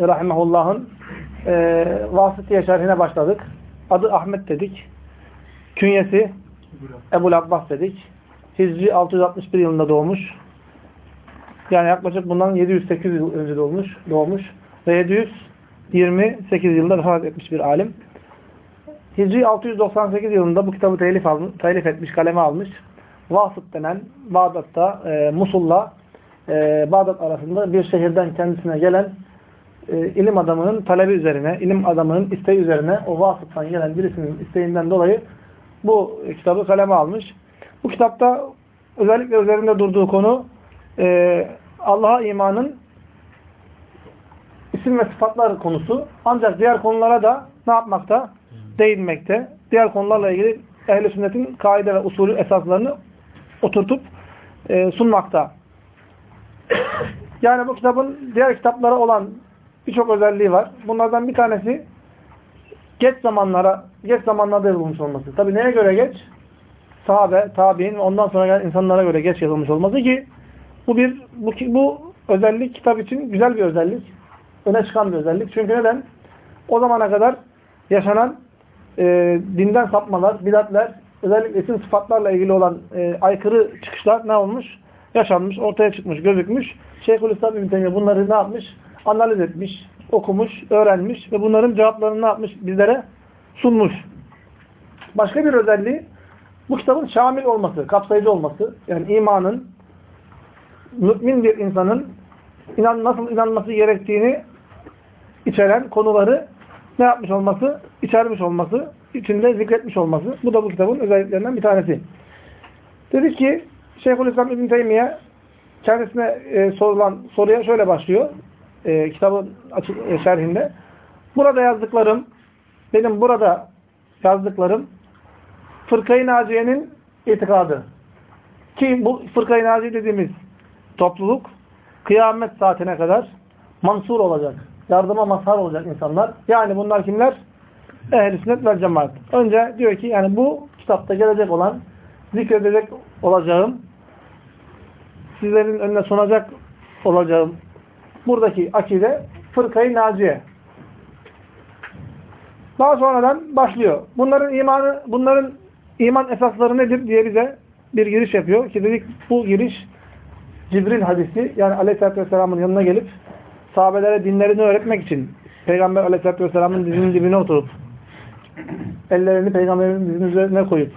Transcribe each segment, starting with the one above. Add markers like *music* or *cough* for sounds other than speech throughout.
Rahimahullah'ın e, Vasıtiye şerhine başladık. Adı Ahmet dedik. Künyesi Ebu Abbas dedik. Hicri 661 yılında doğmuş. Yani yaklaşık bundan 708 yıl önce doğmuş. doğmuş. Ve 728 yılında vefat etmiş bir alim. Hicri 698 yılında bu kitabı telif, almış, telif etmiş, kaleme almış. Vasıt denen Bağdat'ta, e, Musul'la e, Bağdat arasında bir şehirden kendisine gelen e, ilim adamının talebi üzerine, ilim adamının isteği üzerine o vasıftan gelen birisinin isteğinden dolayı bu kitabı kaleme almış. Bu kitapta özellikle üzerinde durduğu konu e, Allah'a imanın isim ve sıfatlar konusu. Ancak diğer konulara da ne yapmakta? Değinmekte. Diğer konularla ilgili ehl sünnetin kaide ve usulü esaslarını oturtup e, sunmakta. *coughs* Yani bu kitabın diğer kitaplara olan birçok özelliği var. Bunlardan bir tanesi geç zamanlara, geç zamanlarda yazılmış olması. Tabi neye göre geç? Sahabe, tabi'in ve ondan sonra gelen insanlara göre geç yazılmış olması ki bu bir bu, bu özellik kitap için güzel bir özellik. Öne çıkan bir özellik. Çünkü neden? O zamana kadar yaşanan e, dinden sapmalar, bidatler, özellikle isim sıfatlarla ilgili olan e, aykırı çıkışlar ne olmuş? Yaşanmış, ortaya çıkmış, gözükmüş. Şeyhülislam İbn Teymiye bunları ne yapmış? Analiz etmiş, okumuş, öğrenmiş ve bunların cevaplarını ne yapmış? Bizlere sunmuş. Başka bir özelliği bu kitabın şamil olması, kapsayıcı olması. Yani imanın mümin bir insanın inan, nasıl inanması gerektiğini içeren konuları ne yapmış olması? içermiş olması, içinde zikretmiş olması. Bu da bu kitabın özelliklerinden bir tanesi. Dedi ki Şeyhülislam İbn Teymiye kendisine e, sorulan soruya şöyle başlıyor. E, kitabın açık, e, şerhinde. Burada yazdıklarım, benim burada yazdıklarım Fırkayı Naciye'nin itikadı. Ki bu Fırkayı Naciye dediğimiz topluluk kıyamet saatine kadar mansur olacak. Yardıma mazhar olacak insanlar. Yani bunlar kimler? Ehl-i sünnet vel cemaat. Önce diyor ki yani bu kitapta gelecek olan zikredecek olacağım sizlerin önüne sunacak olacağım buradaki akide fırkayı naciye. Daha sonradan başlıyor. Bunların imanı, bunların iman esasları nedir diye bize bir giriş yapıyor. Ki dedik bu giriş Cibril hadisi yani Aleyhisselatü Vesselam'ın yanına gelip sahabelere dinlerini öğretmek için Peygamber Aleyhisselatü Vesselam'ın dizinin dibine oturup ellerini Peygamberin dizinin üzerine koyup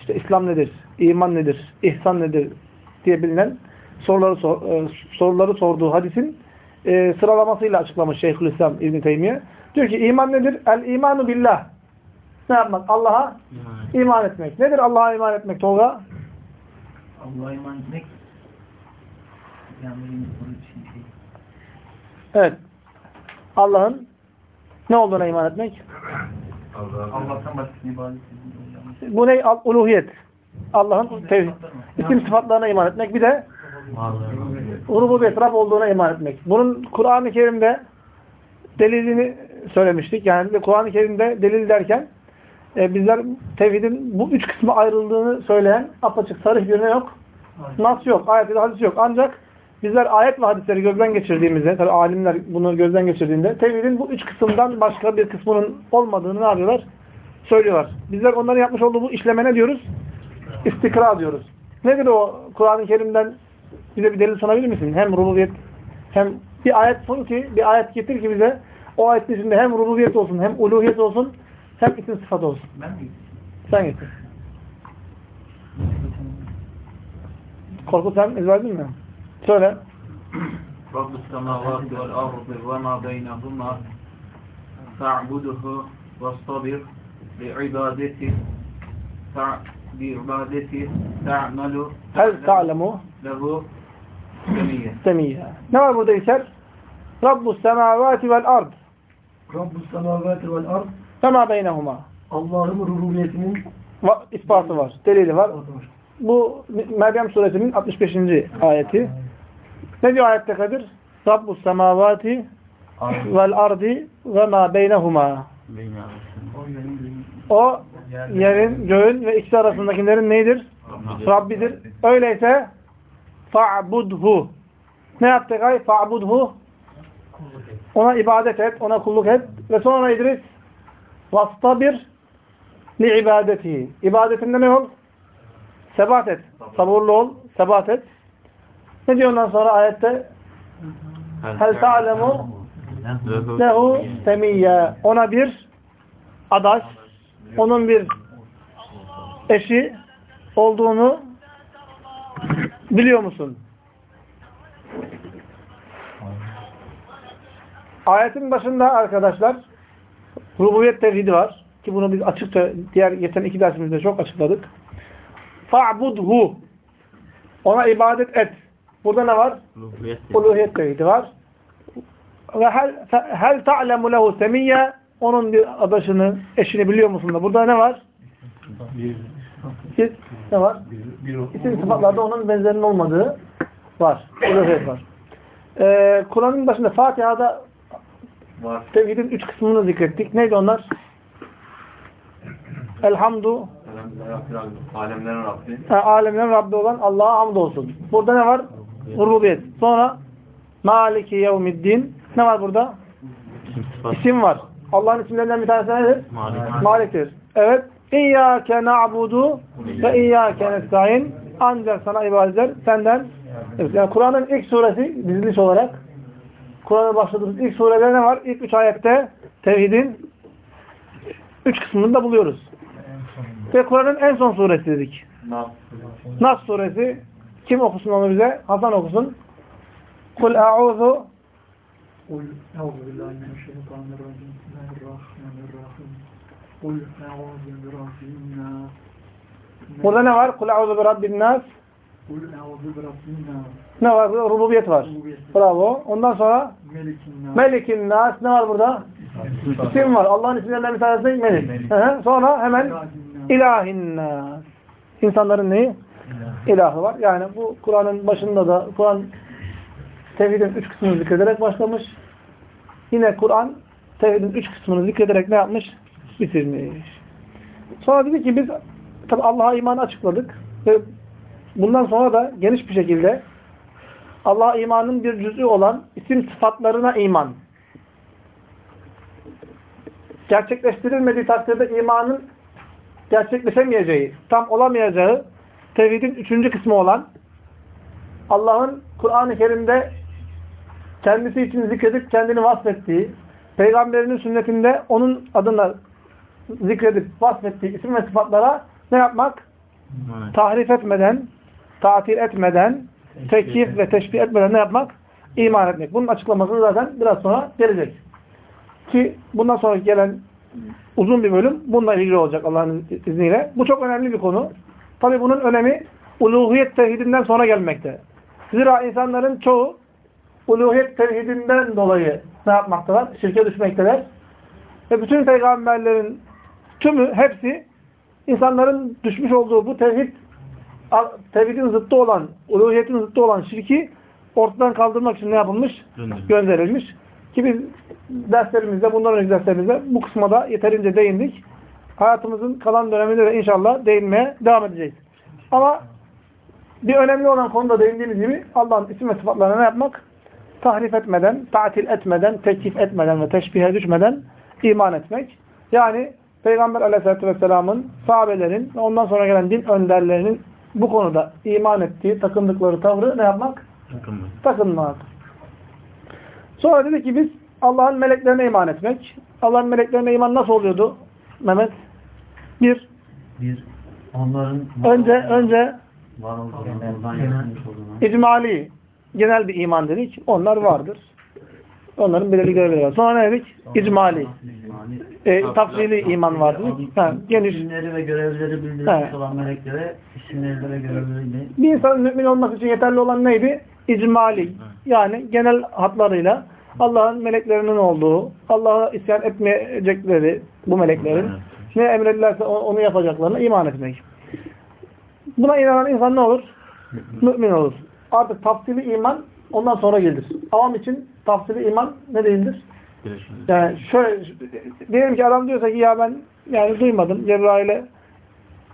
işte İslam nedir, iman nedir, ihsan nedir diye bilinen soruları, sor, e, soruları sorduğu hadisin e, sıralamasıyla açıklamış Şeyhülislam İbn Teymiye. Diyor ki iman nedir? El imanu billah. Ne yapmak? Allah'a iman. etmek. Nedir Allah'a iman etmek Tolga? Allah'a iman etmek Evet. Allah'ın ne olduğuna iman etmek? Allah'tan başkasını ibadet Bu ne? Uluhiyet. Allah'ın tevhid. İsim sıfatlarına iman etmek. Bir de rububiyet, Rab olduğuna iman etmek. Bunun Kur'an-ı Kerim'de delilini söylemiştik. Yani Kur'an-ı Kerim'de delil derken e, bizler tevhidin bu üç kısmı ayrıldığını söyleyen apaçık sarih bir ne yok? Nas yok. Ayet ve hadis yok. Ancak bizler ayet ve hadisleri gözden geçirdiğimizde, tabi alimler bunu gözden geçirdiğinde tevhidin bu üç kısımdan başka bir kısmının olmadığını ne yapıyorlar? Söylüyorlar. Bizler onların yapmış olduğu bu işleme ne diyoruz? İstikra diyoruz. Nedir o Kur'an-ı Kerim'den bize bir delil sunabilir misin? Hem rububiyet hem bir ayet sun ki, bir ayet getir ki bize o ayetin içinde hem rububiyet olsun, hem uluhiyet olsun, hem isim sıfat olsun. Ben mi? Sen getir. Korkut sen ezberdin mi? Söyle. Rabbus semavati vel ardı ve ma beynehuma ta'buduhu ve sabir li ibadeti bi ibadeti ta'malu Hel ta'lemu lehu semiyye. Ne var burada İser? Rabbus semavati vel ard Rabbus semavati vel ard ve ma beynehuma. Allah'ın rububiyetinin ispatı var, delili var. Bu Meryem suresinin 65. ayeti. Ne diyor ayette Kadir? Rabbus semavati vel ardi ve ma beynehuma. O yerin, göğün ve ikisi arasındakilerin neydir? Rabbidir. Öyleyse fa'budhu. Ne yaptık ay? Fa'budhu. Ona ibadet et, ona kulluk et. Ve sonra İdris vastabir li ibadeti. İbadetinde ne ol? Sebat et. Sabırlı ol, sebat et. Ne diyor ondan sonra ayette? Hel ta'lemu lehu semiyye. Ona bir adaş, onun bir eşi olduğunu biliyor musun? Ayetin başında arkadaşlar rububiyet tevhidi var. Ki bunu biz açıkça diğer geçen iki dersimizde çok açıkladık. Fa'budhu. Ona ibadet et. Burada ne var? Uluhiyet tevhidi var. Ve hel, hel ta'lemu lehu semiyye onun bir adaşını, eşini biliyor musun da? Burada ne var? Bir, ne var? İsim sıfatlarda onun benzerinin olmadığı var. Uluhiyet var. Ee, Kur'an'ın başında Fatiha'da Var. tevhidin üç kısmını zikrettik. Neydi onlar? Elhamdu Alemlerin Rabbi. Ha, alemlerin Rabbi olan Allah'a hamdolsun. Burada ne var? Rububiyet. Sonra Maliki yevmiddin. Ne var burada? İsim var. Allah'ın isimlerinden bir tanesi nedir? Malik. Malik'tir. Evet. İyyâke na'budu ve iyyâke nestaîn. Ancak sana ibadetler senden. Yani Kur'an'ın ilk suresi diziliş olarak Kur'an'a başladığımız ilk surede ne var? İlk üç ayette tevhidin üç kısmını da buluyoruz. Ve Kur'an'ın en son suresi dedik. Nas suresi. Kim okusun onu bize? Hasan okusun. Kul a'udhu Kul a'udhu billahi mineşşeytanirracim. Bismillahirrahmanirrahim. Burada ne var? Kul euzu bi rabbin nas. Ne var? Rububiyet var. Bravo. Ondan sonra Melikin nas. Ne var burada? İsim var. Allah'ın isimlerinden bir tanesi Melik. Melik. Sonra hemen ilahin nas. İnsanların neyi? İlah. İlahı var. Yani bu Kur'an'ın başında da Kur'an tevhidin üç kısmını zikrederek başlamış. Yine Kur'an tevhidin üç kısmını zikrederek ne yapmış? Bitirmiş. Sonra dedi ki biz tabi Allah'a imanı açıkladık ve bundan sonra da geniş bir şekilde Allah'a imanın bir cüz'ü olan isim sıfatlarına iman. Gerçekleştirilmediği takdirde imanın gerçekleşemeyeceği, tam olamayacağı tevhidin üçüncü kısmı olan Allah'ın Kur'an-ı Kerim'de kendisi için zikredip kendini vasfettiği, peygamberinin sünnetinde onun adına zikredip vasfettiği isim ve sıfatlara ne yapmak? Tahrif etmeden, tatil etmeden, tekyif ve teşbih etmeden ne yapmak? İman etmek. Bunun açıklamasını zaten biraz sonra gelecek. Ki bundan sonra gelen uzun bir bölüm bununla ilgili olacak Allah'ın izniyle. Bu çok önemli bir konu. Tabi bunun önemi uluhiyet tevhidinden sonra gelmekte. Zira insanların çoğu uluhiyet tevhidinden dolayı ne yapmaktalar? Şirke düşmekteler. Ve bütün peygamberlerin tümü, hepsi insanların düşmüş olduğu bu tevhid tevhidin zıttı olan, uluhiyetin zıttı olan şirki ortadan kaldırmak için ne yapılmış? Gönderilmiş. Gönderilmiş. Ki biz derslerimizde, bundan önceki derslerimizde bu kısma da yeterince değindik. Hayatımızın kalan döneminde de inşallah değinmeye devam edeceğiz. Ama bir önemli olan konuda değindiğimiz gibi Allah'ın isim ve sıfatlarına ne yapmak? Tahrif etmeden, tatil etmeden, tekif etmeden ve teşbihe düşmeden iman etmek. Yani Peygamber aleyhissalatü vesselamın, sahabelerin ve ondan sonra gelen din önderlerinin bu konuda iman ettiği, takındıkları tavrı ne yapmak? Takımlı. Takınmak. Sonra dedi ki biz Allah'ın meleklerine iman etmek. Allah'ın meleklerine iman nasıl oluyordu Mehmet? Bir, Bir, onların önce önce var icmali, genel bir iman dedik. Onlar vardır. Onların belirli görevleri var. Sonra ne dedik? İcmali. E, tafsili iman var dedik. Ha, geniş. isimleri ve görevleri bildirilmiş olan meleklere isimleri ve görevleriyle Bir insanın mümin olması için yeterli olan neydi? İcmali. Yani genel hatlarıyla Allah'ın meleklerinin olduğu, Allah'a isyan etmeyecekleri bu meleklerin ne emredilerse onu yapacaklarına iman etmek. Buna inanan insan ne olur? Mümin olur. Artık tafsili iman ondan sonra gelir. Avam için tafsili iman ne değildir? Yani şöyle diyelim ki adam diyorsa ki ya ben yani duymadım Cebrail'e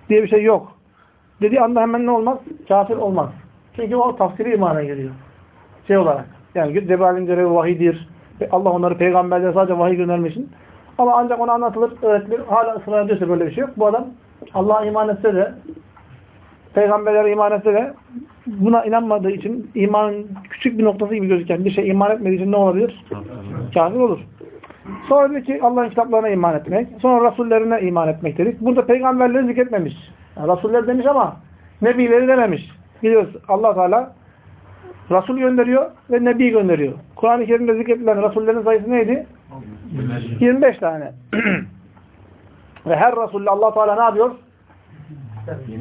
diye bir şey yok. Dediği anda hemen ne olmaz? Kafir olmaz. Çünkü o tafsiri imana giriyor. Şey olarak. Yani Cebrail'in görevi vahidir. Allah onları peygamberlere sadece vahiy göndermişsin. Ama ancak ona anlatılır, öğretilir. Hala ısrar ediyorsa böyle bir şey yok. Bu adam Allah'a iman etse de peygamberlere iman etse de buna inanmadığı için imanın küçük bir noktası gibi gözüken bir şey iman etmediği için ne olabilir? Kafir olur. Sonra diyor ki Allah'ın kitaplarına iman etmek. Sonra Rasullerine iman etmek dedik. Burada peygamberleri zikretmemiş. Yani Rasuller demiş ama Nebileri dememiş. Biliyoruz allah Teala Rasul gönderiyor ve Nebi gönderiyor. Kur'an-ı Kerim'de zikredilen Rasullerin sayısı neydi? 25 tane. *clears throat* ve her Resul'le allah Teala ne yapıyor?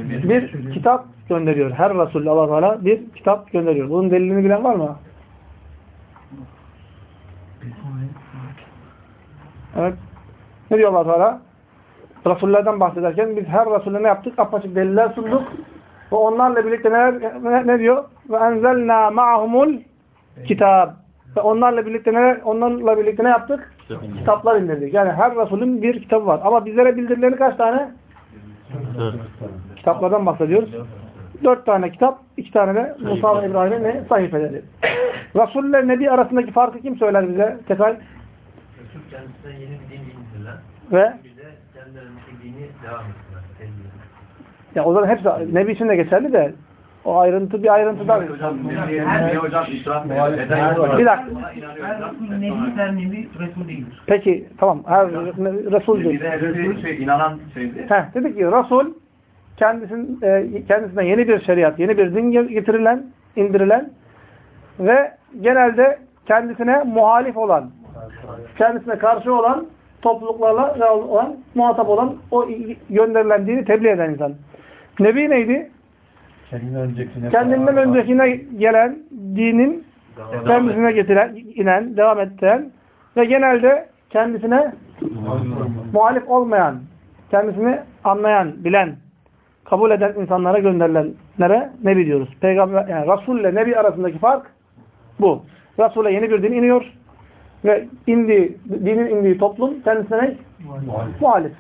Bir, Bir kitap gönderiyor. Her Resul'le allah Teala bir kitap gönderiyor. Bunun delilini bilen var mı? Evet. Ne diyor allah Teala? Resullerden bahsederken biz her Resul'e ne yaptık? Apaçık deliller sunduk. Ve onlarla birlikte neler, ne, ne diyor? Ve enzelna ma'ahumul kitab. Ve onlarla birlikte neler, onlarla birlikte ne yaptık? Kitaplar indirdik. Yani her Resulün bir kitabı var. Ama bizlere bildirileri kaç tane? Kitaplardan bahsediyoruz. Dört tane kitap, iki tane de Musa ve İbrahim'in ne? Sayfeleri. Resul ile Nebi arasındaki farkı kim söyler bize? Tekrar. Resul kendisine yeni bir din indirdiler. Ve Bir de kendilerindeki dini devam ettiler. Ya o zaman hepsi Nebi için de geçerli de o ayrıntı bir ayrıntıdan. Bir dakika. Peki tamam. Her Resul değil. Şey, inanan şeydi. Heh, dedik ki Resul kendisin, e, kendisine yeni bir şeriat, yeni bir din getirilen, indirilen ve genelde kendisine muhalif olan, kendisine karşı olan topluluklarla olan, muhatap olan o gönderilen dini tebliğ eden insan. Nebi neydi? Kendinden öncekine gelen dinin kendisine getiren, inen, devam ettiren ve genelde kendisine muhalif olmayan, kendisini anlayan, bilen, kabul eden insanlara gönderilenlere Nebi diyoruz. Peygamber, yani Resul ile Nebi arasındaki fark bu. Resul'e yeni bir din iniyor ve indiği, dinin indiği toplum kendisine ne? Muhalif.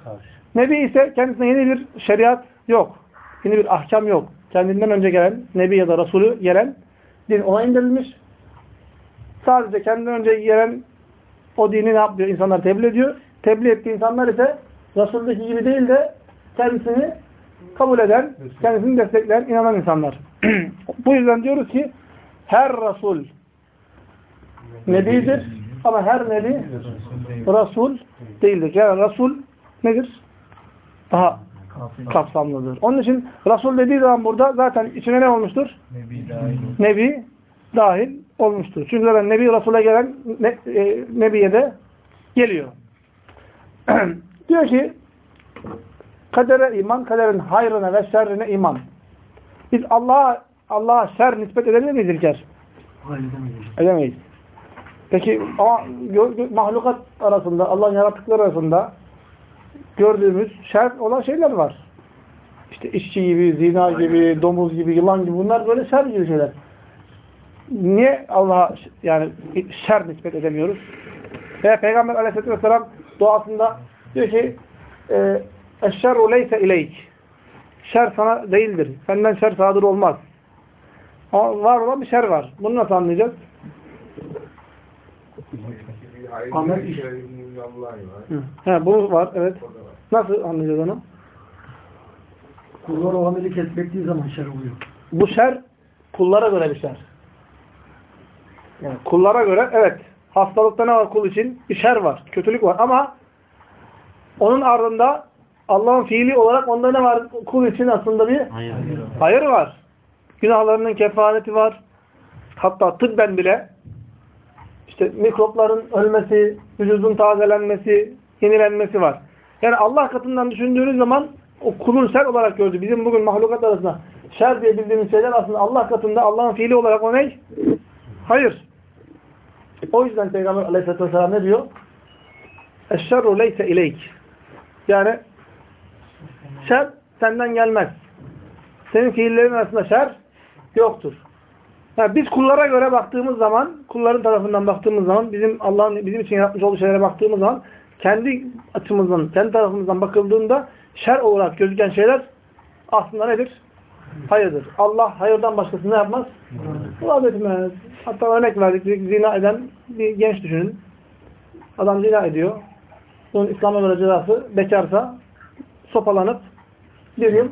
Nebi ise kendisine yeni bir şeriat yok. Yeni bir ahkam yok. Kendinden önce gelen Nebi ya da Resulü gelen din ona indirilmiş. Sadece kendinden önce gelen o dini ne yapıyor? İnsanlar tebliğ ediyor. Tebliğ ettiği insanlar ise Resul'deki gibi değil de kendisini kabul eden, kendisini destekleyen, inanan insanlar. *clears throat* Bu yüzden diyoruz ki her Resul Nebidir ama her Nebi Resul değildir. Yani Resul nedir? Daha kapsamlıdır. Onun için Resul dediği zaman burada zaten içine ne olmuştur? Nebi dahil olmuştur. Çünkü zaten Nebi Resul'e gelen ne, e, Nebi'ye de geliyor. *clears throat* Diyor ki kadere iman, kaderin hayrına ve şerrine iman. Biz Allah'a Allah'a şer nispet edebilir miyiz İlker? Edemeyiz. Peki ama mahlukat arasında, Allah'ın yarattıkları arasında gördüğümüz şer olan şeyler var. İşte işçi gibi, zina gibi, domuz gibi, yılan gibi bunlar böyle şer gibi şeyler. Niye Allah'a yani şer nispet edemiyoruz? Veya Peygamber aleyhisselatü vesselam duasında diyor ki eşşerru leyse ileyk şer sana değildir. Senden şer sadır olmaz. Ama var olan bir şer var. Bunu nasıl anlayacağız? Amel iş. He, bu var. Evet. Nasıl anlayacağız onu? Kullar o ameli kesbettiği zaman şer oluyor. Bu şer kullara göre bir şer. Yani kullara göre evet hastalıkta ne var kul için? Bir şer var. Kötülük var ama onun ardında Allah'ın fiili olarak onda ne var? Kul için aslında bir Hayır. hayır var. Günahlarının kefareti var. Hatta tıbben bile işte mikropların ölmesi, vücudun tazelenmesi, yenilenmesi var. Yani Allah katından düşündüğünüz zaman o kulun şer olarak gördü. Bizim bugün mahlukat arasında şer diye bildiğimiz şeyler aslında Allah katında Allah'ın fiili olarak o ne? Hayır. O yüzden Peygamber aleyhisselatü vesselam ne diyor? Eşşerru leyse ileyk. Yani şer senden gelmez. Senin fiillerin arasında şer yoktur. Yani biz kullara göre baktığımız zaman, kulların tarafından baktığımız zaman, bizim Allah'ın bizim için yapmış olduğu şeylere baktığımız zaman, kendi açımızdan, kendi tarafımızdan bakıldığında şer olarak gözüken şeyler aslında nedir? hayırdır. Allah hayırdan başkasını ne yapmaz? Vaat etmez. Hatta örnek verdik. Zina eden bir genç düşünün. Adam zina ediyor. Bunun İslam'a göre cezası bekarsa sopalanıp bir yıl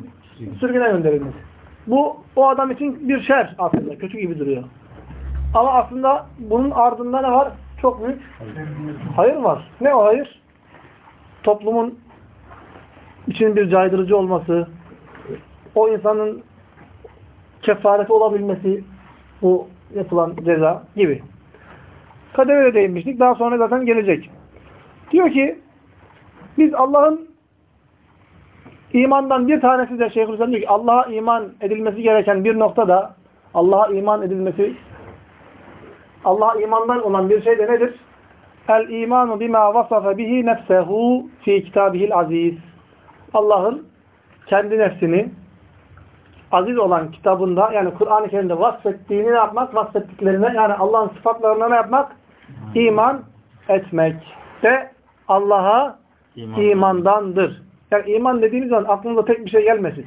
sürgüne gönderilmesi. Bu o adam için bir şer aslında. Kötü gibi duruyor. Ama aslında bunun ardında ne var? Çok büyük hayır var. Ne o hayır? Toplumun için bir caydırıcı olması, o insanın kefareti olabilmesi bu yapılan ceza gibi. Kadere de değinmiştik. Daha sonra zaten gelecek. Diyor ki biz Allah'ın imandan bir tanesi de Şeyhülislam diyor ki Allah'a iman edilmesi gereken bir noktada Allah'a iman edilmesi Allah'a imandan olan bir şey de nedir? El imanu bima vasafa bihi nefsehu fi kitabihil aziz. Allah'ın kendi nefsini aziz olan kitabında yani Kur'an-ı Kerim'de vasfettiğini ne yapmak? Vasfettiklerine yani Allah'ın sıfatlarına ne yapmak? İman etmek de Allah'a imandandır. Yani iman dediğiniz zaman aklınıza tek bir şey gelmesin.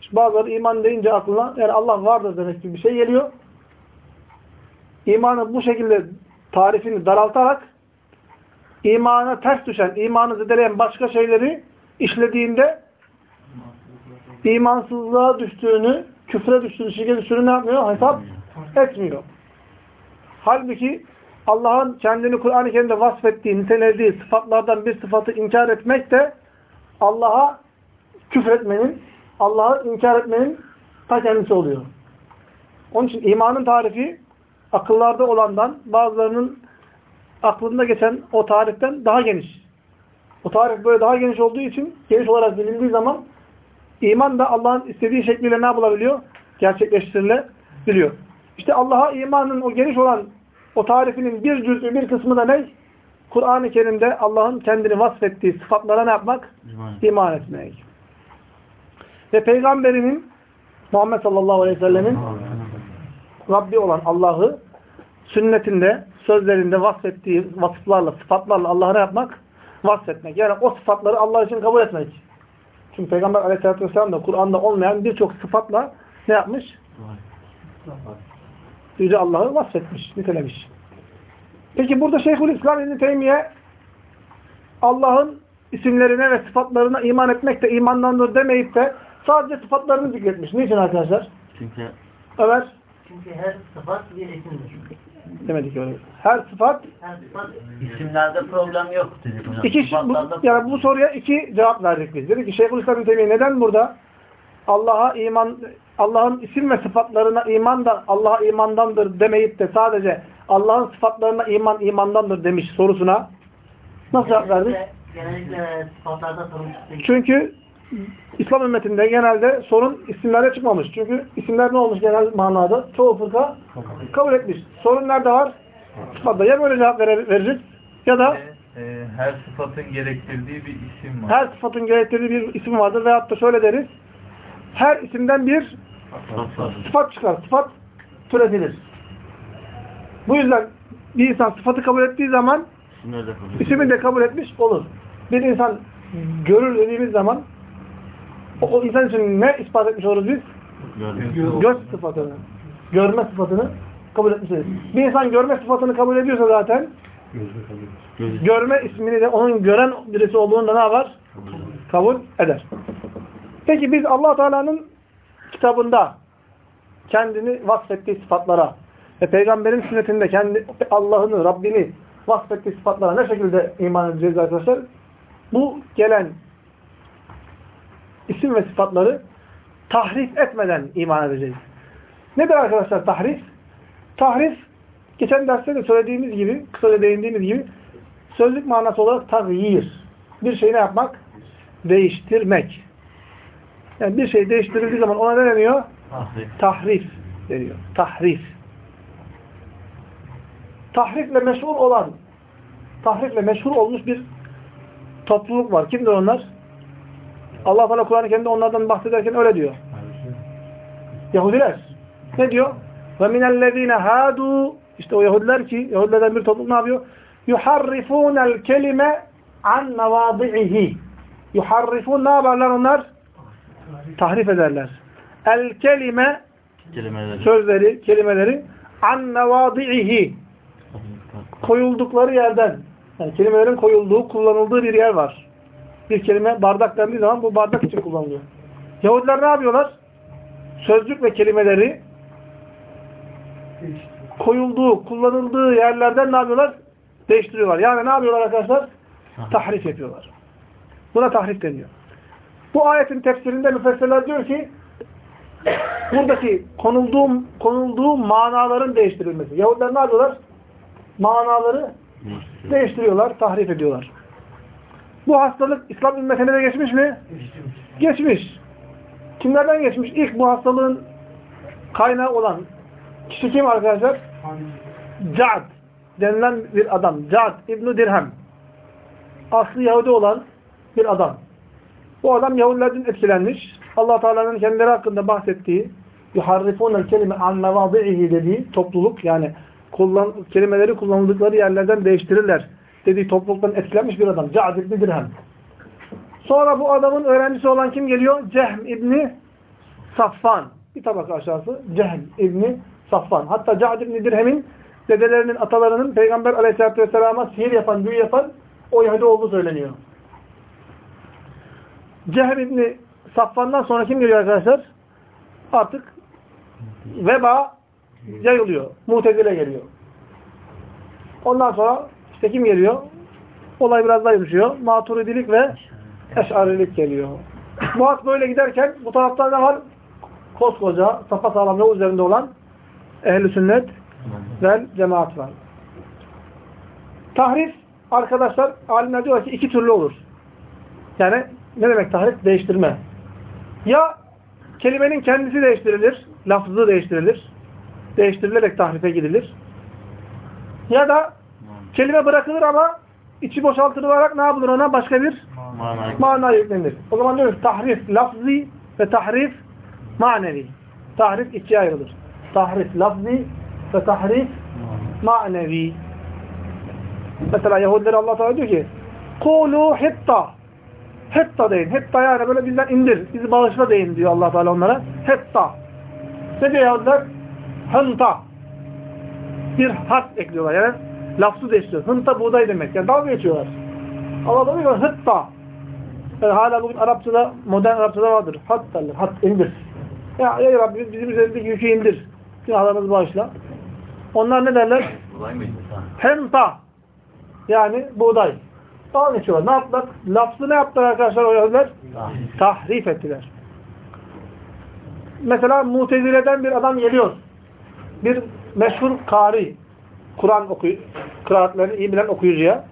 İşte bazıları iman deyince aklına yani Allah vardır demek gibi bir şey geliyor. İmanı bu şekilde tarifini daraltarak imana ters düşen, imanı zedeleyen başka şeyleri işlediğinde imansızlığa düştüğünü, küfre düştüğünü, şirke düştüğünü ne yapmıyor? Hesap etmiyor. Halbuki Allah'ın kendini Kur'an-ı Kerim'de vasfettiği, nitelediği sıfatlardan bir sıfatı inkar etmek de Allah'a küfretmenin, Allah'ı inkar etmenin ta kendisi oluyor. Onun için imanın tarifi akıllarda olandan, bazılarının aklında geçen o tariften daha geniş. O tarif böyle daha geniş olduğu için, geniş olarak bilindiği zaman iman da Allah'ın istediği şekliyle ne yapılabiliyor? Gerçekleştirilebiliyor. İşte Allah'a imanın o geniş olan o tarifinin bir cüzü, bir kısmı da ne? Kur'an-ı Kerim'de Allah'ın kendini vasfettiği sıfatlara ne yapmak? İman etmek. Ve Peygamberinin Muhammed sallallahu aleyhi ve sellemin Rabbi olan Allah'ı sünnetinde, sözlerinde vasfettiği vasıflarla, sıfatlarla Allah'a ne yapmak? Vasfetmek. Yani o sıfatları Allah için kabul etmek. Çünkü Peygamber aleyhissalatü vesselam da Kur'an'da olmayan birçok sıfatla ne yapmış? Yüce Allah'ı vasfetmiş, nitelemiş. Peki burada Şeyhülislam İbn Teymiye Allah'ın isimlerine ve sıfatlarına iman etmek de imandandır demeyip de sadece sıfatlarını zikretmiş. Niçin arkadaşlar? Çünkü Ömer Çünkü her sıfat bir isimdir. demedik öyle. Her sıfat Her sıfat isimlerde problem yok dedik hocam. iki bu, yani bu soruya iki cevap verdik biz. Dedik ki Şeyhülislam İbn Teymiye neden burada Allah'a iman Allah'ın isim ve sıfatlarına iman da Allah'a imandandır demeyip de sadece Allah'ın sıfatlarına iman imandandır demiş sorusuna nasıl cevap verdik? genellikle, genellikle sıfatlarda sorun çıkıyor. Çünkü İslam ümmetinde genelde sorun isimlerde çıkmamış. Çünkü isimler ne olmuş genel manada? Çoğu fırka kabul etmiş. Sorun nerede var? Sıfatta. Ya böyle cevap verir, verecek ya da Ee, her sıfatın gerektirdiği bir isim var. her sıfatın gerektirdiği bir isim vardır. Veyahut da şöyle deriz. Her isimden bir sıfat çıkar. Sıfat türetilir. Bu yüzden bir insan sıfatı kabul ettiği zaman isimleri de kabul ismini de kabul etmiş olur. Bir insan görür dediğimiz zaman o, insan için ne ispat etmiş oluruz biz? Göz sıfatını, görme sıfatını kabul etmiş oluruz. Bir insan görme sıfatını kabul ediyorsa zaten görme ismini de onun gören birisi olduğunu da ne yapar? Kabul eder. Peki biz allah Teala'nın kitabında kendini vasfettiği sıfatlara ve peygamberin sünnetinde kendi Allah'ını, Rabbini vasfettiği sıfatlara ne şekilde iman edeceğiz arkadaşlar? Bu gelen isim ve sıfatları tahrif etmeden iman edeceğiz. Nedir arkadaşlar tahrif? Tahrif, geçen derste de söylediğimiz gibi, kısaca değindiğimiz gibi sözlük manası olarak tagyir. Bir şeyi ne yapmak? Değiştirmek. Yani bir şey değiştirildiği zaman ona ne deniyor? Tahrif. Tahrif deniyor. Tahrif. Tahrifle meşhur olan, tahrifle meşhur olmuş bir topluluk var. Kimdir onlar? Allah Teala Kur'an-ı Kerim'de onlardan bahsederken öyle diyor. Yahudiler. Ne diyor? Ve minellezine hadu işte o Yahudiler ki Yahudilerden bir topluluk ne yapıyor? Yuharrifunel kelime an mevadi'ihi. Yuharrifun ne yaparlar onlar? Tahrif ederler. el kelime Kelimeleri. sözleri, kelimeleri an mevadi'ihi koyuldukları yerden yani kelimelerin koyulduğu, kullanıldığı bir yer var. Bir kelime bardak dendiği zaman bu bardak için kullanılıyor. Yahudiler ne yapıyorlar? Sözcük ve kelimeleri koyulduğu, kullanıldığı yerlerden ne yapıyorlar? Değiştiriyorlar. Yani ne yapıyorlar arkadaşlar? Tahrif yapıyorlar. Buna tahrif deniyor. Bu ayetin tefsirinde müfessirler diyor ki buradaki konulduğu, konulduğu manaların değiştirilmesi. Yahudiler ne yapıyorlar? Manaları değiştiriyorlar, tahrif ediyorlar. Bu hastalık İslam ümmetine de geçmiş mi? Geçmiş. Kimlerden geçmiş? İlk bu hastalığın kaynağı olan kişi kim arkadaşlar? Ca'd denilen bir adam. Ca'd İbn Dirhem. Aslı Yahudi olan bir adam. Bu adam Yahudilerden etkilenmiş. allah Teala'nın kendileri hakkında bahsettiği yuharrifûnel kelime an mevâdi'ihi dediği topluluk yani kullan, kelimeleri kullanıldıkları yerlerden değiştirirler dediği topluluktan etkilenmiş bir adam. Ca'd İbni Dirhem. Sonra bu adamın öğrencisi olan kim geliyor? Cehm İbni Safvan. Bir tabaka aşağısı. Cehm İbni Safvan. Hatta Ca'd İbni Dirhem'in dedelerinin, atalarının Peygamber Aleyhisselatü Vesselam'a sihir yapan, büyü yapan o Yahudi olduğu söyleniyor. Cehm İbni Safvan'dan sonra kim geliyor arkadaşlar? Artık veba yayılıyor. Mutezile geliyor. Ondan sonra işte kim geliyor? Olay biraz daha yumuşuyor. Maturidilik ve Eş'arilik geliyor. Bu hat böyle giderken bu tarafta ne var? Koskoca, sapasağlam yol üzerinde olan ehl sünnet ve cemaat var. Tahrif arkadaşlar alimler diyor ki iki türlü olur. Yani ne demek tahrif? Değiştirme. Ya kelimenin kendisi değiştirilir, lafzı değiştirilir. Değiştirilerek tahrife gidilir. Ya da kelime bırakılır ama içi boşaltılarak ne yapılır ona? Başka bir Manayı. mana yüklenir. O zaman diyoruz tahrif lafzi ve tahrif manevi. Tahrif ikiye ayrılır. Tahrif lafzi ve tahrif manevi. Mesela Yahudiler Allah Teala diyor ki Kulu hitta Hitta deyin. Hitta yani böyle bizden indir. Bizi bağışla deyin diyor Allah Teala onlara. Hitta. Ne diyor Yahudiler? Hınta. Bir harf ekliyorlar. Yani lafzı değiştiriyor. Hınta buğday demek. Yani dalga geçiyorlar. Allah da diyor hıtta. Yani hala bugün Arapçada, modern Arapçada vardır. Hat derler. Hat indir. Ya, ya Rabbi bizim üzerindeki yükü indir. Günahlarımızı bağışla. Onlar ne derler? Henta. Yani buğday. Dalga geçiyorlar. Ne yaptılar? Lafzı ne yaptılar arkadaşlar o Yahudiler? Tahrif ettiler. Mesela Mutezile'den bir adam geliyor. Bir meşhur kari. Kur'an okuyor. Kıraatlerini iyi bilen okuyucuya.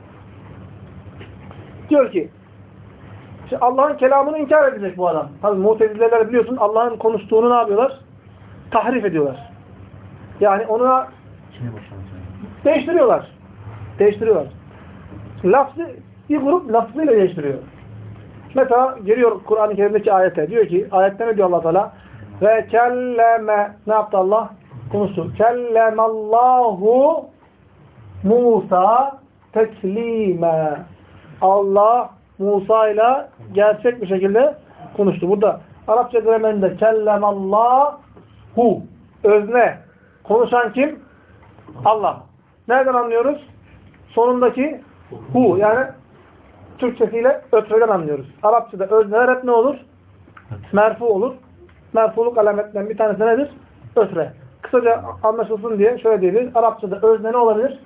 Diyor ki işte Allah'ın kelamını inkar edecek bu adam. Tabi Mutezileler biliyorsun Allah'ın konuştuğunu ne yapıyorlar? Tahrif ediyorlar. Yani ona değiştiriyorlar. Değiştiriyorlar. Lafzı, bir grup lafzıyla değiştiriyor. Mesela geliyor Kur'an-ı Kerim'deki ayete. Diyor ki, ayette ne diyor allah Teala? Ve kelleme, ne yaptı Allah? Konuştu. Kellemallahu Musa teklime. Allah Musa ile gerçek bir şekilde konuştu. Burada Arapça gramerinde kellemallahu özne. Konuşan kim? Allah. Nereden anlıyoruz? Sonundaki hu yani Türkçesiyle ötreden anlıyoruz. Arapçada özneler hep ne olur? Merfu olur. Merfuluk alametlerinden bir tanesi nedir? Ötre. Kısaca anlaşılsın diye şöyle diyebiliriz. Arapçada özne ne olabilir?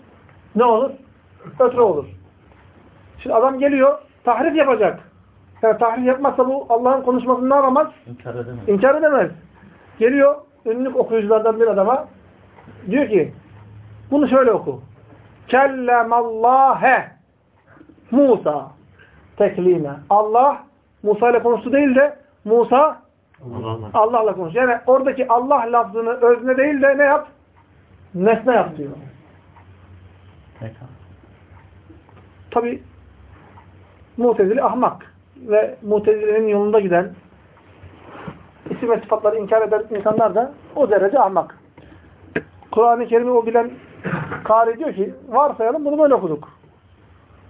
Ne olur? Ötre olur. Şimdi adam geliyor, tahrif yapacak. Yani tahrif yapmazsa bu Allah'ın konuşmasını ne yapamaz? İnkar edemez. İnkar edemez. Geliyor, ünlü okuyuculardan bir adama diyor ki, bunu şöyle oku. Kellemallâhe Musa teklime. Allah Musa ile konuştu değil de Musa Allah'la. Allah'la konuş. Yani oradaki Allah lafzını özne değil de ne yap? Nesne yap diyor. Tabi Mutezili ahmak ve Mutezile'nin yolunda giden isim ve sıfatları inkar eden insanlar da o derece ahmak. Kur'an-ı Kerim'i o bilen kari diyor ki varsayalım bunu böyle okuduk.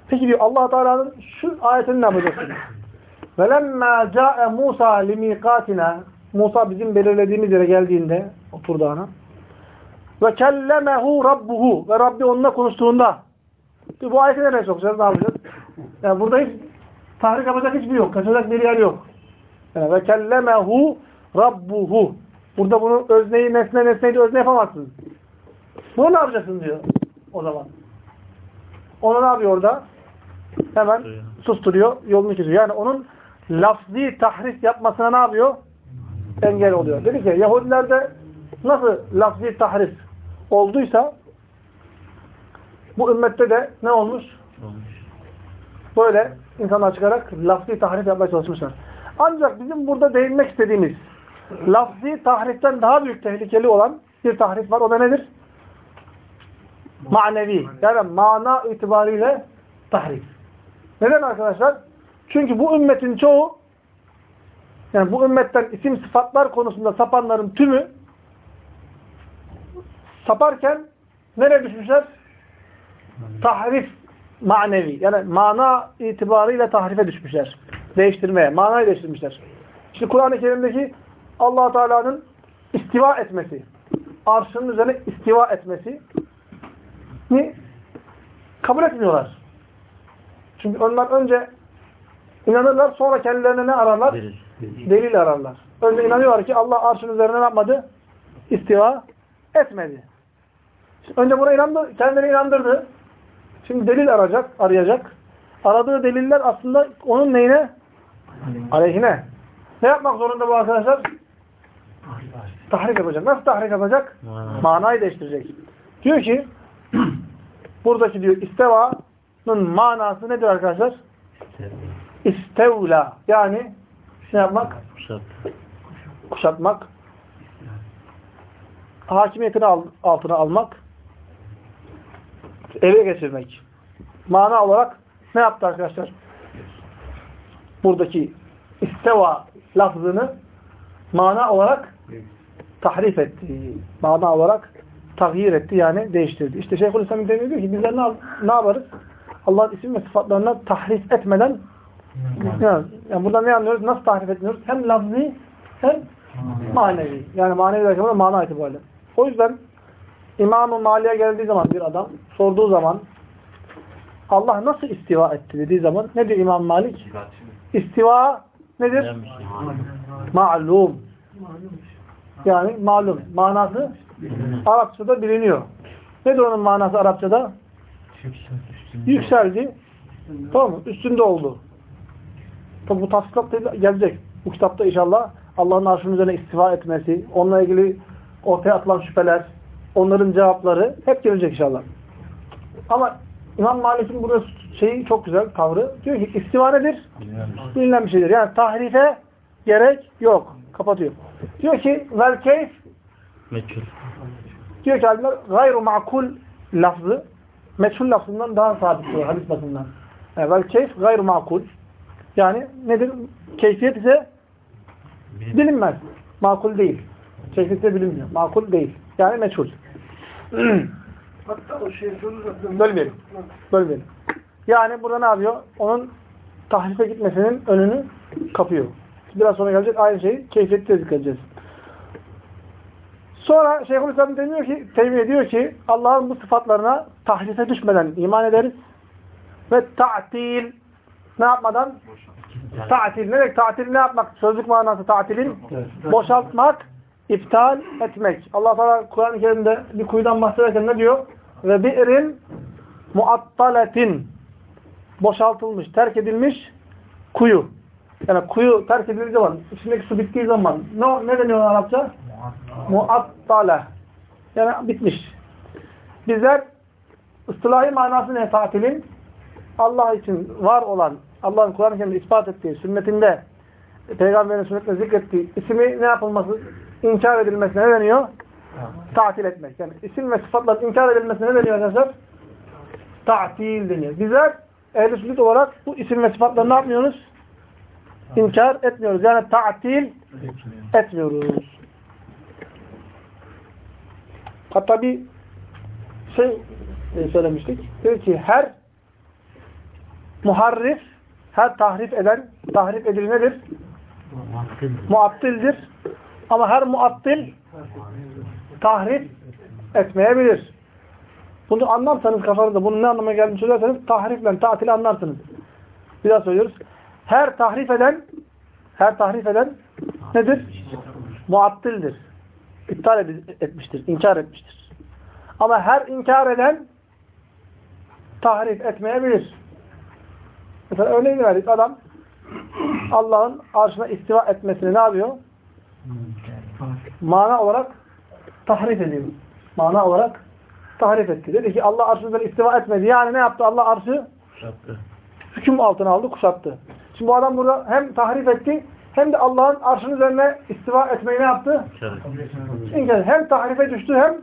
Peki diyor allah Teala'nın şu ayetini ne yapacaksın? وَلَمَّا جَاءَ مُوسَى لِمِيقَاتِنَا Musa bizim belirlediğimiz yere geldiğinde oturdu ana. Ve kellemehu rabbuhu ve Rabbi onunla konuştuğunda. Şimdi bu ayeti nereye sokacağız? Ne yapacağız? Yani burada hiç tahrik yapacak hiçbir yok. Kaçacak bir yer yok. Yani ve kellemehu rabbuhu. Burada bunu özneyi, nesne, nesneyi de özne yapamazsın. Bunu ne yapacaksın diyor o zaman. Onu ne yapıyor orada? Hemen susturuyor, yolunu kesiyor. Yani onun lafzi tahrif yapmasına ne yapıyor? Engel oluyor. Dedi ki Yahudilerde nasıl lafzi tahrif olduysa bu ümmette de ne olmuş? Böyle insanlar çıkarak lafzi tahrif yapmaya çalışmışlar. Ancak bizim burada değinmek istediğimiz lafzi tahriften daha büyük tehlikeli olan bir tahrif var. O da nedir? Manevi. Yani mana itibariyle tahrif. Neden arkadaşlar? Çünkü bu ümmetin çoğu yani bu ümmetten isim sıfatlar konusunda sapanların tümü saparken nereye düşmüşler? Tahrif manevi. Yani mana itibarıyla tahrife düşmüşler. Değiştirmeye. Manayı değiştirmişler. İşte Kur'an-ı Kerim'deki allah Teala'nın istiva etmesi, arşının üzerine istiva etmesi ni kabul etmiyorlar. Çünkü onlar önce inanırlar sonra kendilerine ne ararlar? Delil. Delil ararlar. Önce inanıyorlar ki Allah arşın üzerine ne yapmadı? İstiva etmedi. Şimdi önce buna inandı, kendini inandırdı. Şimdi delil arayacak, arayacak. Aradığı deliller aslında onun neyine? Aleyhine. Ne yapmak zorunda bu arkadaşlar? Tahrik yapacak. Nasıl tahrik yapacak? Mana. Manayı değiştirecek. Diyor ki *clears throat* buradaki diyor istevanın manası nedir arkadaşlar? İstevla. Yani ne yapmak? Kuşat. Kuşatmak. Hakimiyetini al- altına almak. Ele geçirmek. Mana olarak ne yaptı arkadaşlar? Buradaki isteva lafzını mana olarak tahrif etti. Mana olarak tahyir etti yani değiştirdi. İşte Şeyhülislam İbn Teymiye diyor ki bizler ne, ne yaparız? Allah'ın isim ve sıfatlarına tahrif etmeden yani, yani buradan ne anlıyoruz? Nasıl tahrif etmiyoruz? Hem lafzi hem manevi. Yani manevi derken mana itibariyle. O yüzden İmam-ı Mali'ye geldiği zaman bir adam sorduğu zaman Allah nasıl istiva etti dediği zaman ne diyor İmam Malik? İstiva nedir? Ma'lum. Yani malum. Manası Arapçada biliniyor. Nedir onun manası Arapçada? Yükseldi. Tamam mı? Üstünde oldu. Tabi bu tafsilat da gelecek. Bu kitapta inşallah Allah'ın arşının üzerine istiva etmesi, onunla ilgili ortaya atılan şüpheler, onların cevapları hep gelecek inşallah. Ama İmam Malik'in burada şeyi çok güzel tavrı. Diyor ki istiva nedir? Bilinen bir şeydir. Yani tahrife gerek yok. Kapatıyor. Diyor ki vel keyf Meçhul. diyor ki alimler gayru makul lafzı meçhul lafzından daha sabit diyor hadis bakımından. Yani vel keyf gayru makul. Yani nedir? Keyfiyet ise bilinmez. Makul değil. Keyfiyet ise bilinmiyor. Makul değil. Yani meçhul. *clears throat* Hatta o şey Bölmeyelim. Bölmeyelim. Yani burada ne yapıyor? Onun tahrife gitmesinin önünü kapıyor. Biraz sonra gelecek aynı şeyi keyfiyeti de edeceğiz. Sonra Şeyhülislam demiyor ki, Teymiye diyor ki Allah'ın bu sıfatlarına tahrife düşmeden iman ederiz. Ve ta'til ne yapmadan? Ta'til. Ne demek? Ta'til ne yapmak? Sözlük manası ta'tilin boşaltmak, iptal etmek. Allah Teala Kur'an-ı Kerim'de bir kuyudan bahsederken ne diyor? Ve bi'rin muattaletin boşaltılmış, terk edilmiş kuyu. Yani kuyu terk edildiği zaman, içindeki su bittiği zaman ne, ne deniyor Arapça? Muattale. Yani bitmiş. Bizler ıstılahi manası ne tatilin? Allah için var olan, Allah'ın Kur'an-ı Kerim'de ispat ettiği, sünnetinde, Peygamberin sünnetinde zikrettiği ismi ne yapılması? İnkar edilmesine ne deniyor? Tatil etmek. Yani isim ve sıfatların inkar edilmesine ne deniyor arkadaşlar? Ta'til deniyor. Bizler ehl-i sünnet olarak bu isim ve sıfatları ne yapmıyoruz? İnkar etmiyoruz. Yani ta'til etmiyoruz. Hatta bir şey e, söylemiştik. Diyor ki her muharrif, her tahrif eden, tahrif edili nedir? Muattildir. Ama her muattil tahrif etmeyebilir. Bunu anlarsanız kafanızda bunun ne anlama geldiğini söylerseniz tahrifle tatili anlarsınız. Bir daha söylüyoruz. Her tahrif eden her tahrif eden nedir? Muattildir. İptal etmiştir, inkar etmiştir. Ama her inkar eden tahrif etmeyebilir. Mesela örneğini verdik. Adam Allah'ın arşına istiva etmesini ne yapıyor? Mana olarak tahrif ediyor. Mana olarak tahrif etti. Dedi ki Allah arşından istiva etmedi. Yani ne yaptı? Allah arşı Kuşattı. hüküm altına aldı, kuşattı. Şimdi bu adam burada hem tahrif etti hem de Allah'ın arşının üzerine istiva etmeyi ne yaptı? İnkar. Hem tahrife düştü hem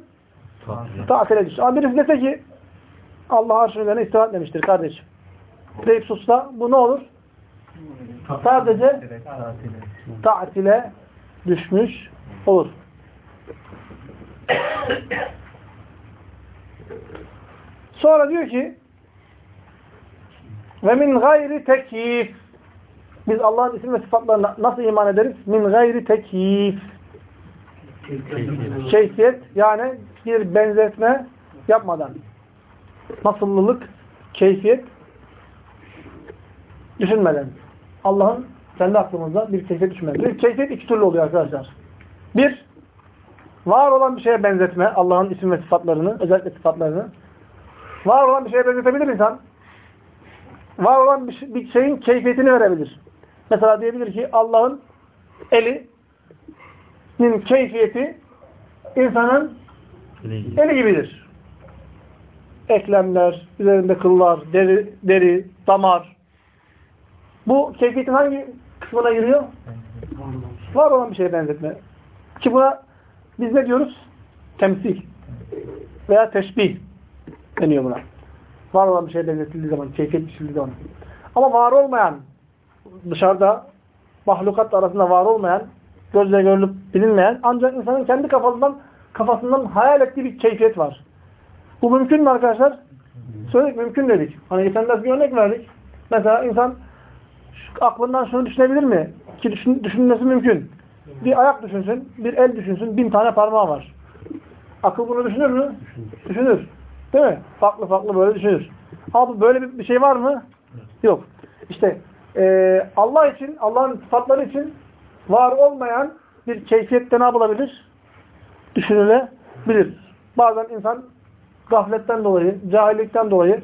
Tatile. düştü. Ama birisi dese ki Allah arşının üzerine istiva etmemiştir kardeşim. Deyip sussa bu ne olur? Sadece tatile düşmüş olur. Sonra diyor ki ve min gayri tekyif biz Allah'ın isim ve sıfatlarına nasıl iman ederiz? Min gayri tekyif keyfiyet yani bir benzetme yapmadan nasıllılık keyfiyet düşünmeden Allah'ın kendi aklımızda bir keyfiyet düşünmeden. Bir keyfiyet iki türlü oluyor arkadaşlar. Bir, var olan bir şeye benzetme Allah'ın isim ve sıfatlarını, özellikle sıfatlarını. Var olan bir şeye benzetebilir insan. Var olan bir, şey- bir şeyin keyfiyetini verebilir. Mesela diyebilir ki Allah'ın elinin keyfiyeti insanın eli gibidir. Eklemler, üzerinde kıllar, deri, deri, damar. Bu keyfiyetin hangi kısmına giriyor? Var olan bir şeye benzetme. Ki buna biz ne diyoruz? Temsil veya teşbih deniyor buna. Var olan bir şeye benzetildiği zaman, keyfiyet biçildiği zaman. Ama var olmayan, dışarıda mahlukat arasında var olmayan, gözle görülüp bilinmeyen, ancak insanın kendi kafasından kafasından hayal ettiği bir keyfiyet var. Bu mümkün mü arkadaşlar? Söyledik mümkün dedik. Hani geçen ders bir örnek verdik. Mesela insan aklından şunu düşünebilir mi? Ki düşün, düşünmesi mümkün. Bir ayak düşünsün, bir el düşünsün, bin tane parmağı var. Akıl bunu düşünür mü? Düşünür. Değil mi? Farklı farklı böyle düşünür. Ama böyle bir şey var mı? Yok. İşte eee, Allah için, Allah'ın sıfatları için var olmayan bir keyfiyette ne yapılabilir? Düşünülebilir. Bazen insan gafletten dolayı, cahillikten dolayı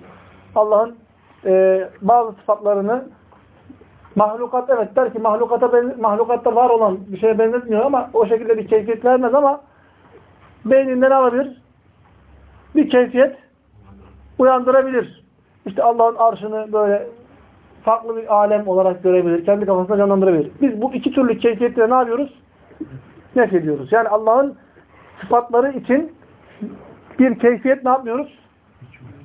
Allah'ın eee, bazı sıfatlarını mahlukat evet der ki mahlukata mahlukatta var olan bir şeye benzetmiyor ama o şekilde bir keyfiyet vermez ama beyninde ne olabilir? Bir keyfiyet uyandırabilir. İşte Allah'ın arşını böyle farklı bir alem olarak görebilir. Kendi kafasında canlandırabilir. Biz bu iki türlü keyfiyetle ne yapıyoruz? Nef ediyoruz. Yani Allah'ın sıfatları için bir keyfiyet ne yapmıyoruz?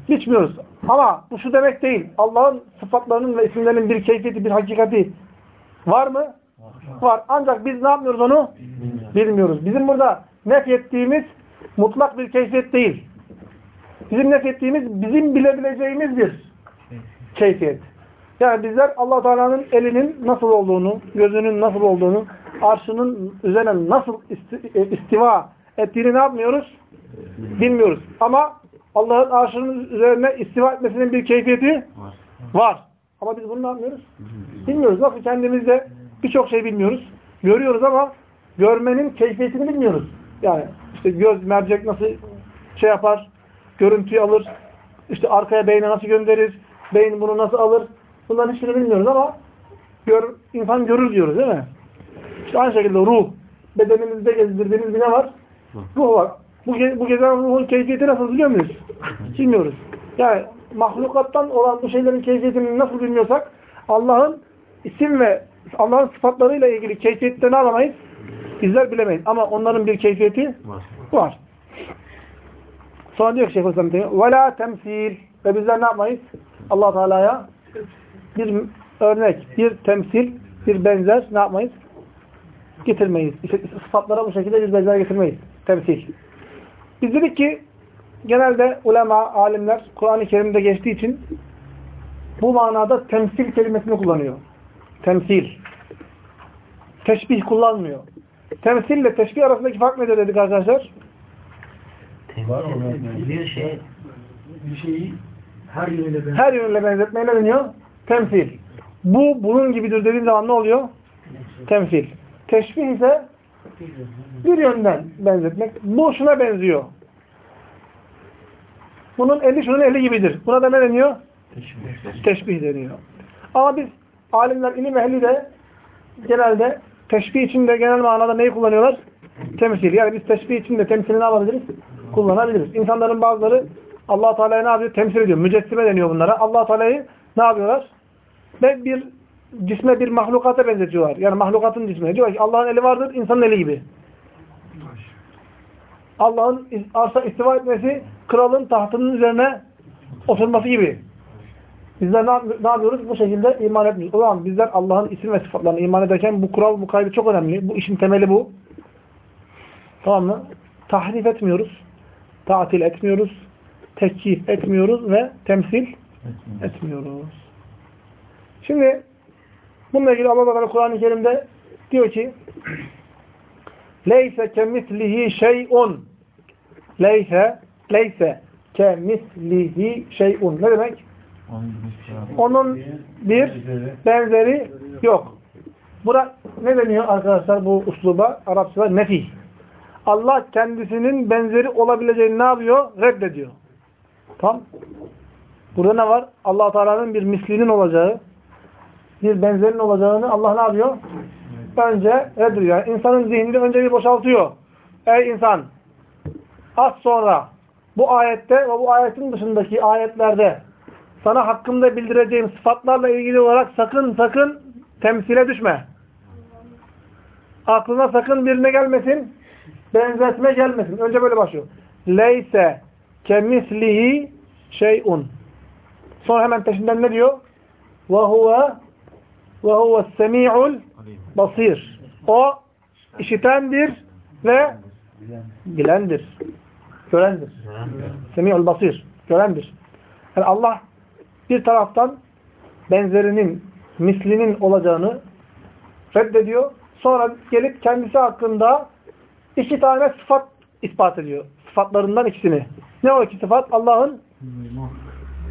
Geçmiyoruz. Ama bu şu demek değil. Allah'ın sıfatlarının ve isimlerinin bir keyfiyeti, bir hakikati var mı? Var. Ancak biz ne yapmıyoruz onu? Bilmiyoruz. Bizim burada nefyettiğimiz mutlak bir keyfiyet değil. Bizim nefyettiğimiz bizim bilebileceğimiz bir keyfiyet. Yani bizler allah Teala'nın elinin nasıl olduğunu, gözünün nasıl olduğunu, arşının üzerine nasıl e, istiva ettiğini ne yapmıyoruz? Bilmiyoruz. Ama Allah'ın arşının üzerine istiva etmesinin bir keyfiyeti var. Ama biz bunu ne yapmıyoruz? Bilmiyoruz. Nasıl kendimizde birçok şey bilmiyoruz. Görüyoruz ama görmenin keyfiyetini bilmiyoruz. Yani işte göz, mercek nasıl şey yapar, görüntüyü alır, işte arkaya beyne nasıl gönderir, beyin bunu nasıl alır. Bunların hiçbirini bilmiyoruz ama gör, insan görür diyoruz değil mi? İşte aynı şekilde ruh. Bedenimizde gezdirdiğimiz bir ne var? Ruh var. Bu, ge bu gezen ruhun keyfiyeti nasıl biliyor muyuz? *laughs* Bilmiyoruz. Yani mahlukattan olan bu şeylerin keyfiyetini nasıl bilmiyorsak Allah'ın isim ve Allah'ın sıfatlarıyla ilgili keyfiyetlerini alamayız. Bizler bilemeyiz. Ama onların bir keyfiyeti Var. var. Sonra diyor ki Şeyhülislam وَلَا temsil Ve bizler ne yapmayız? allah Teala'ya bir örnek, bir temsil, bir benzer ne yapmayız? Getirmeyiz. İşte sıfatlara bu şekilde bir benzer getirmeyiz. Temsil. Biz dedik ki genelde ulema, alimler Kur'an-ı Kerim'de geçtiği için bu manada temsil kelimesini kullanıyor. Temsil. Teşbih kullanmıyor. temsille teşbih arasındaki fark nedir dedik arkadaşlar? Bir şey Bir şeyi her yönüyle ne deniyor? Temsil. Bu bunun gibidir dediğim zaman ne oluyor? Temsil. Teşbih ise bir yönden benzetmek. Bu şuna benziyor. Bunun eli şunun eli gibidir. Buna da ne deniyor? Teşbih deniyor. Ama biz alimler, ilim ehli de genelde teşbih için de genel manada neyi kullanıyorlar? Temsil. Yani biz teşbih için de temsili ne yapabiliriz? Kullanabiliriz. İnsanların bazıları allah Teala'yı ne yapıyor? Temsil ediyor. Mücessime deniyor bunlara. allah Teala'yı ne yapıyorlar? Ve bir cisme bir mahlukata benzetiyorlar. Yani mahlukatın cismine. Diyor ki Allah'ın eli vardır, insanın eli gibi. Allah'ın arsa istiva etmesi kralın tahtının üzerine oturması gibi. Bizler ne, yap- ne yapıyoruz? Bu şekilde iman etmiyoruz. O zaman bizler Allah'ın isim ve sıfatlarına iman ederken bu kural, bu kaydı çok önemli. Bu işin temeli bu. Tamam mı? Tahrif etmiyoruz. Tatil etmiyoruz. Tekkif etmiyoruz ve temsil etmiyoruz. Şimdi bununla ilgili Allah Teala Kur'an-ı Kerim'de diyor ki Leyse kemislihi şey'un Leyse Leyse kemislihi şey'un Ne demek? Onun bir benzeri yok. Bura ne deniyor arkadaşlar bu usluba? Arapçada nefih. Allah kendisinin benzeri olabileceğini ne yapıyor? Reddediyor. Tamam. Burada ne var? allah Teala'nın bir mislinin olacağı, bir benzerin olacağını Allah ne yapıyor? Önce reddediyor. Yani insanın zihnini önce bir boşaltıyor. Ey insan! Az sonra bu ayette ve bu ayetin dışındaki ayetlerde sana hakkımda bildireceğim sıfatlarla ilgili olarak sakın sakın temsile düşme. Aklına sakın birine gelmesin, benzetme gelmesin. Önce böyle başlıyor. Leyse kemislihi şey'un. Sonra hemen peşinden ne diyor? Ve huve semi'ul basir. O işitendir ve bilendir. Görendir. Semi'ul basir. Görendir. Yani Allah bir taraftan benzerinin, mislinin olacağını reddediyor. Sonra gelip kendisi hakkında iki tane sıfat ispat ediyor. Sıfatlarından ikisini. Ne o iki sıfat? Allah'ın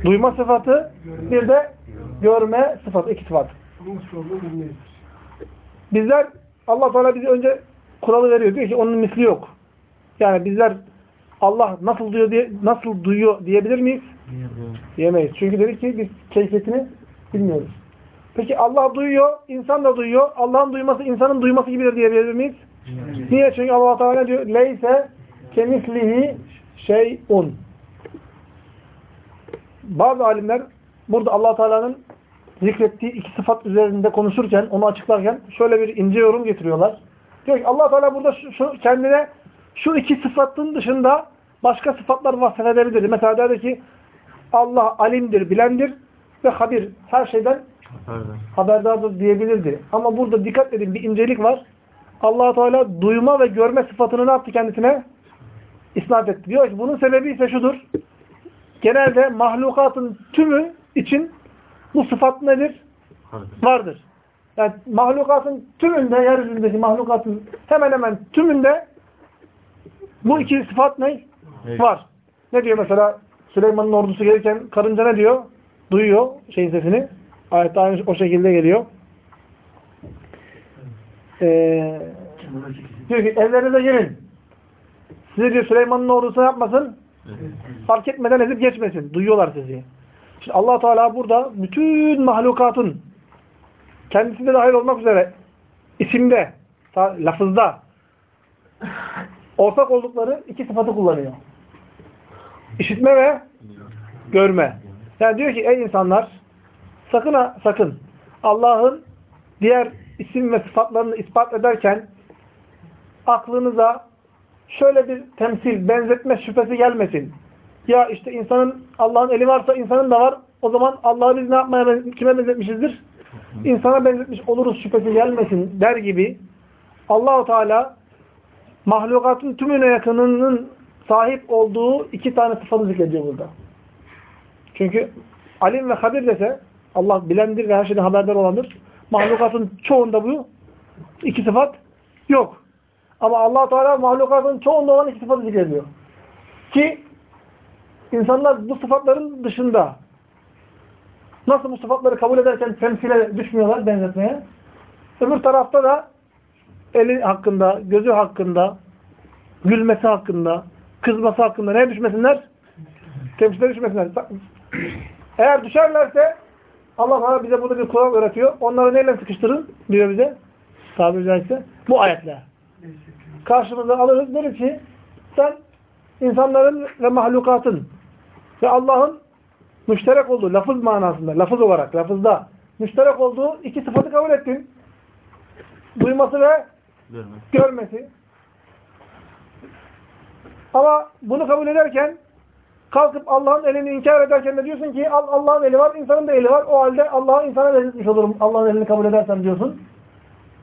duyma sıfatı, bir de görme sıfatı. iki sıfat. Bizler Allah Teala bize önce kuralı veriyor. Diyor ki onun misli yok. Yani bizler Allah nasıl duyuyor diye nasıl duyuyor diyebilir miyiz? Diyemeyiz. Çünkü dedik ki biz keyfiyetini bilmiyoruz. Peki Allah duyuyor, insan da duyuyor. Allah'ın duyması insanın duyması gibidir diyebilir miyiz? Niye? Çünkü Allah Teala diyor leyse kemislihi şeyun. Bazı alimler burada Allah Teala'nın zikrettiği iki sıfat üzerinde konuşurken, onu açıklarken şöyle bir ince yorum getiriyorlar. Diyor ki Allah Teala burada şu, şu kendine şu iki sıfatın dışında başka sıfatlar vasfedebilir. Mesela derdi ki Allah alimdir, bilendir ve habir. Her şeyden haberdardır diyebilirdi. Ama burada dikkat edin bir incelik var. allah Teala duyma ve görme sıfatını ne yaptı kendisine? İsnat etti. Diyor ki bunun sebebi ise şudur. Genelde mahlukatın tümü için bu sıfat nedir? Vardır. Yani mahlukatın tümünde, yeryüzündeki mahlukatın hemen hemen tümünde bu iki sıfat ne? Var. Ne diyor mesela Süleyman'ın ordusu gelirken karınca ne diyor? Duyuyor şeyin sesini. Ayette aynı o şekilde geliyor. Ee, diyor ki evlerinize gelin. Sizi diyor Süleyman'ın ordusu yapmasın? Fark etmeden ezip geçmesin. Duyuyorlar sizi. İşte allah Teala burada bütün mahlukatın kendisinde dahil olmak üzere isimde, lafızda ortak oldukları iki sıfatı kullanıyor. İşitme ve görme. Yani diyor ki ey insanlar sakın ha, sakın Allah'ın diğer isim ve sıfatlarını ispat ederken aklınıza şöyle bir temsil, benzetme şüphesi gelmesin. Ya işte insanın Allah'ın eli varsa insanın da var. O zaman Allah'ı biz ne yapmaya kime benzetmişizdir? İnsana benzetmiş oluruz şüphesi gelmesin der gibi Allahu Teala mahlukatın tümüne yakınının sahip olduğu iki tane sıfatı zikrediyor burada. Çünkü alim ve habir dese Allah bilendir ve her şeyden haberdar olandır. Mahlukatın çoğunda bu iki sıfat yok. Ama allah Teala mahlukatın çoğunda olan iki sıfatı zikrediyor. Ki insanlar bu sıfatların dışında nasıl bu sıfatları kabul ederken temsile düşmüyorlar benzetmeye. Öbür tarafta da eli hakkında, gözü hakkında, gülmesi hakkında, kızması hakkında neye düşmesinler? Temsile düşmesinler. Eğer düşerlerse Allah Teala bize burada bir kural öğretiyor. Onları neyle sıkıştırın diyor bize. Tabiri caizse. Bu ayetle. Karşımıza alırız. Deriz ki sen insanların ve mahlukatın ve Allah'ın müşterek olduğu, lafız manasında, lafız olarak, lafızda müşterek olduğu iki sıfatı kabul ettin. Duyması ve görmesi. Ama bunu kabul ederken kalkıp Allah'ın elini inkar ederken de diyorsun ki Allah'ın eli var, insanın da eli var. O halde Allah'a insana benzetmiş olurum Allah'ın elini kabul edersem diyorsun.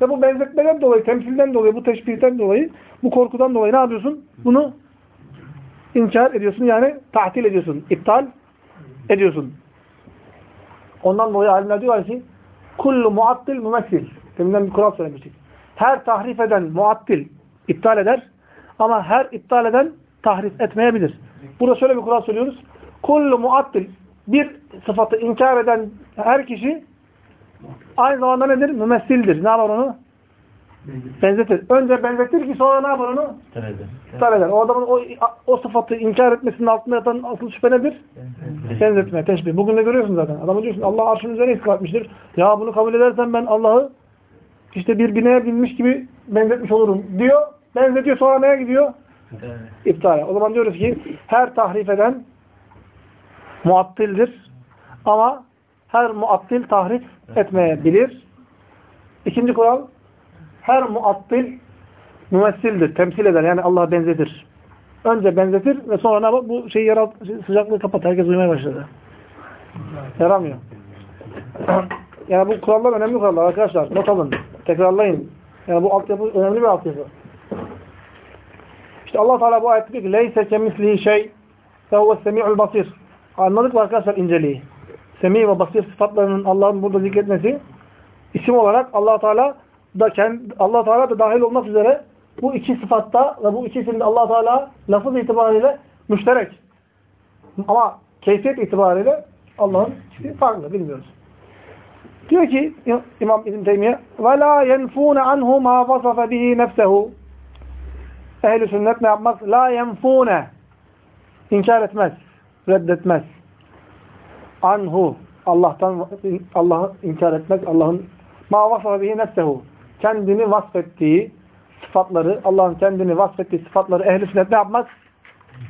Ve bu benzetmeden dolayı, temsilden dolayı, bu teşbihten dolayı, bu korkudan dolayı ne yapıyorsun? Bunu inkar ediyorsun. Yani tahtil ediyorsun. iptal ediyorsun. Ondan dolayı alimler diyorlar ki kullu muattil mümessil. Deminden bir kural söylemiştik. Her tahrif eden muattil iptal eder ama her iptal eden tahrif etmeyebilir. Burada şöyle bir kural söylüyoruz. Kullu muattil bir sıfatı inkar eden her kişi aynı zamanda nedir? Mümessildir. Ne yapar onu? Benzetir. Önce benzetir ki sonra ne yapar onu? İptal eder. O adamın o, o sıfatı inkar etmesinin altında yatan asıl şüphe nedir? Benzetme, teşbih. Bugün de görüyorsun zaten. Adamı diyorsun Allah arşın üzerine ispat etmiştir. Ya bunu kabul edersen ben Allah'ı işte bir bineğe binmiş gibi benzetmiş olurum diyor. Benzetiyor sonra neye gidiyor? İptale. O zaman diyoruz ki her tahrif eden muattildir. Ama her muattil tahrif etmeyebilir. İkinci kural her muattil mümessildir. Temsil eder. Yani Allah'a benzetir. Önce benzetir ve sonra ne? Bu şeyi yarat, sıcaklığı kapat. Herkes uyumaya başladı. Yaramıyor. *clears throat* yani bu kurallar önemli kurallar arkadaşlar. Not alın. Tekrarlayın. Yani bu altyapı önemli bir altyapı. İşte Allah Teala bu ayette diyor ki leyse kemislihi şey fehuve semi'ul basir. Anladık mı arkadaşlar inceliği? Semi ve basir sıfatlarının Allah'ın burada zikretmesi isim olarak Allah Teala da kendi Allah Teala da dahil olmak üzere bu iki sıfatta ve bu iki isimde Allah Teala lafız itibariyle müşterek. Ama keyfiyet itibariyle Allah'ın farklı bilmiyoruz. Diyor ki İmam İbn Teymiye ve la yenfune anhu ma vasafa bihi nefsehu Ehl-i sünnet ne yapmaz? La yenfune inkar etmez, reddetmez. Anhu Allah'tan Allah'ı inkar etmez. Allah'ın ma vasafa bihi nefsehu kendini vasfettiği sıfatları, Allah'ın kendini vasfettiği sıfatları ehl-i sünnet ne yapmaz?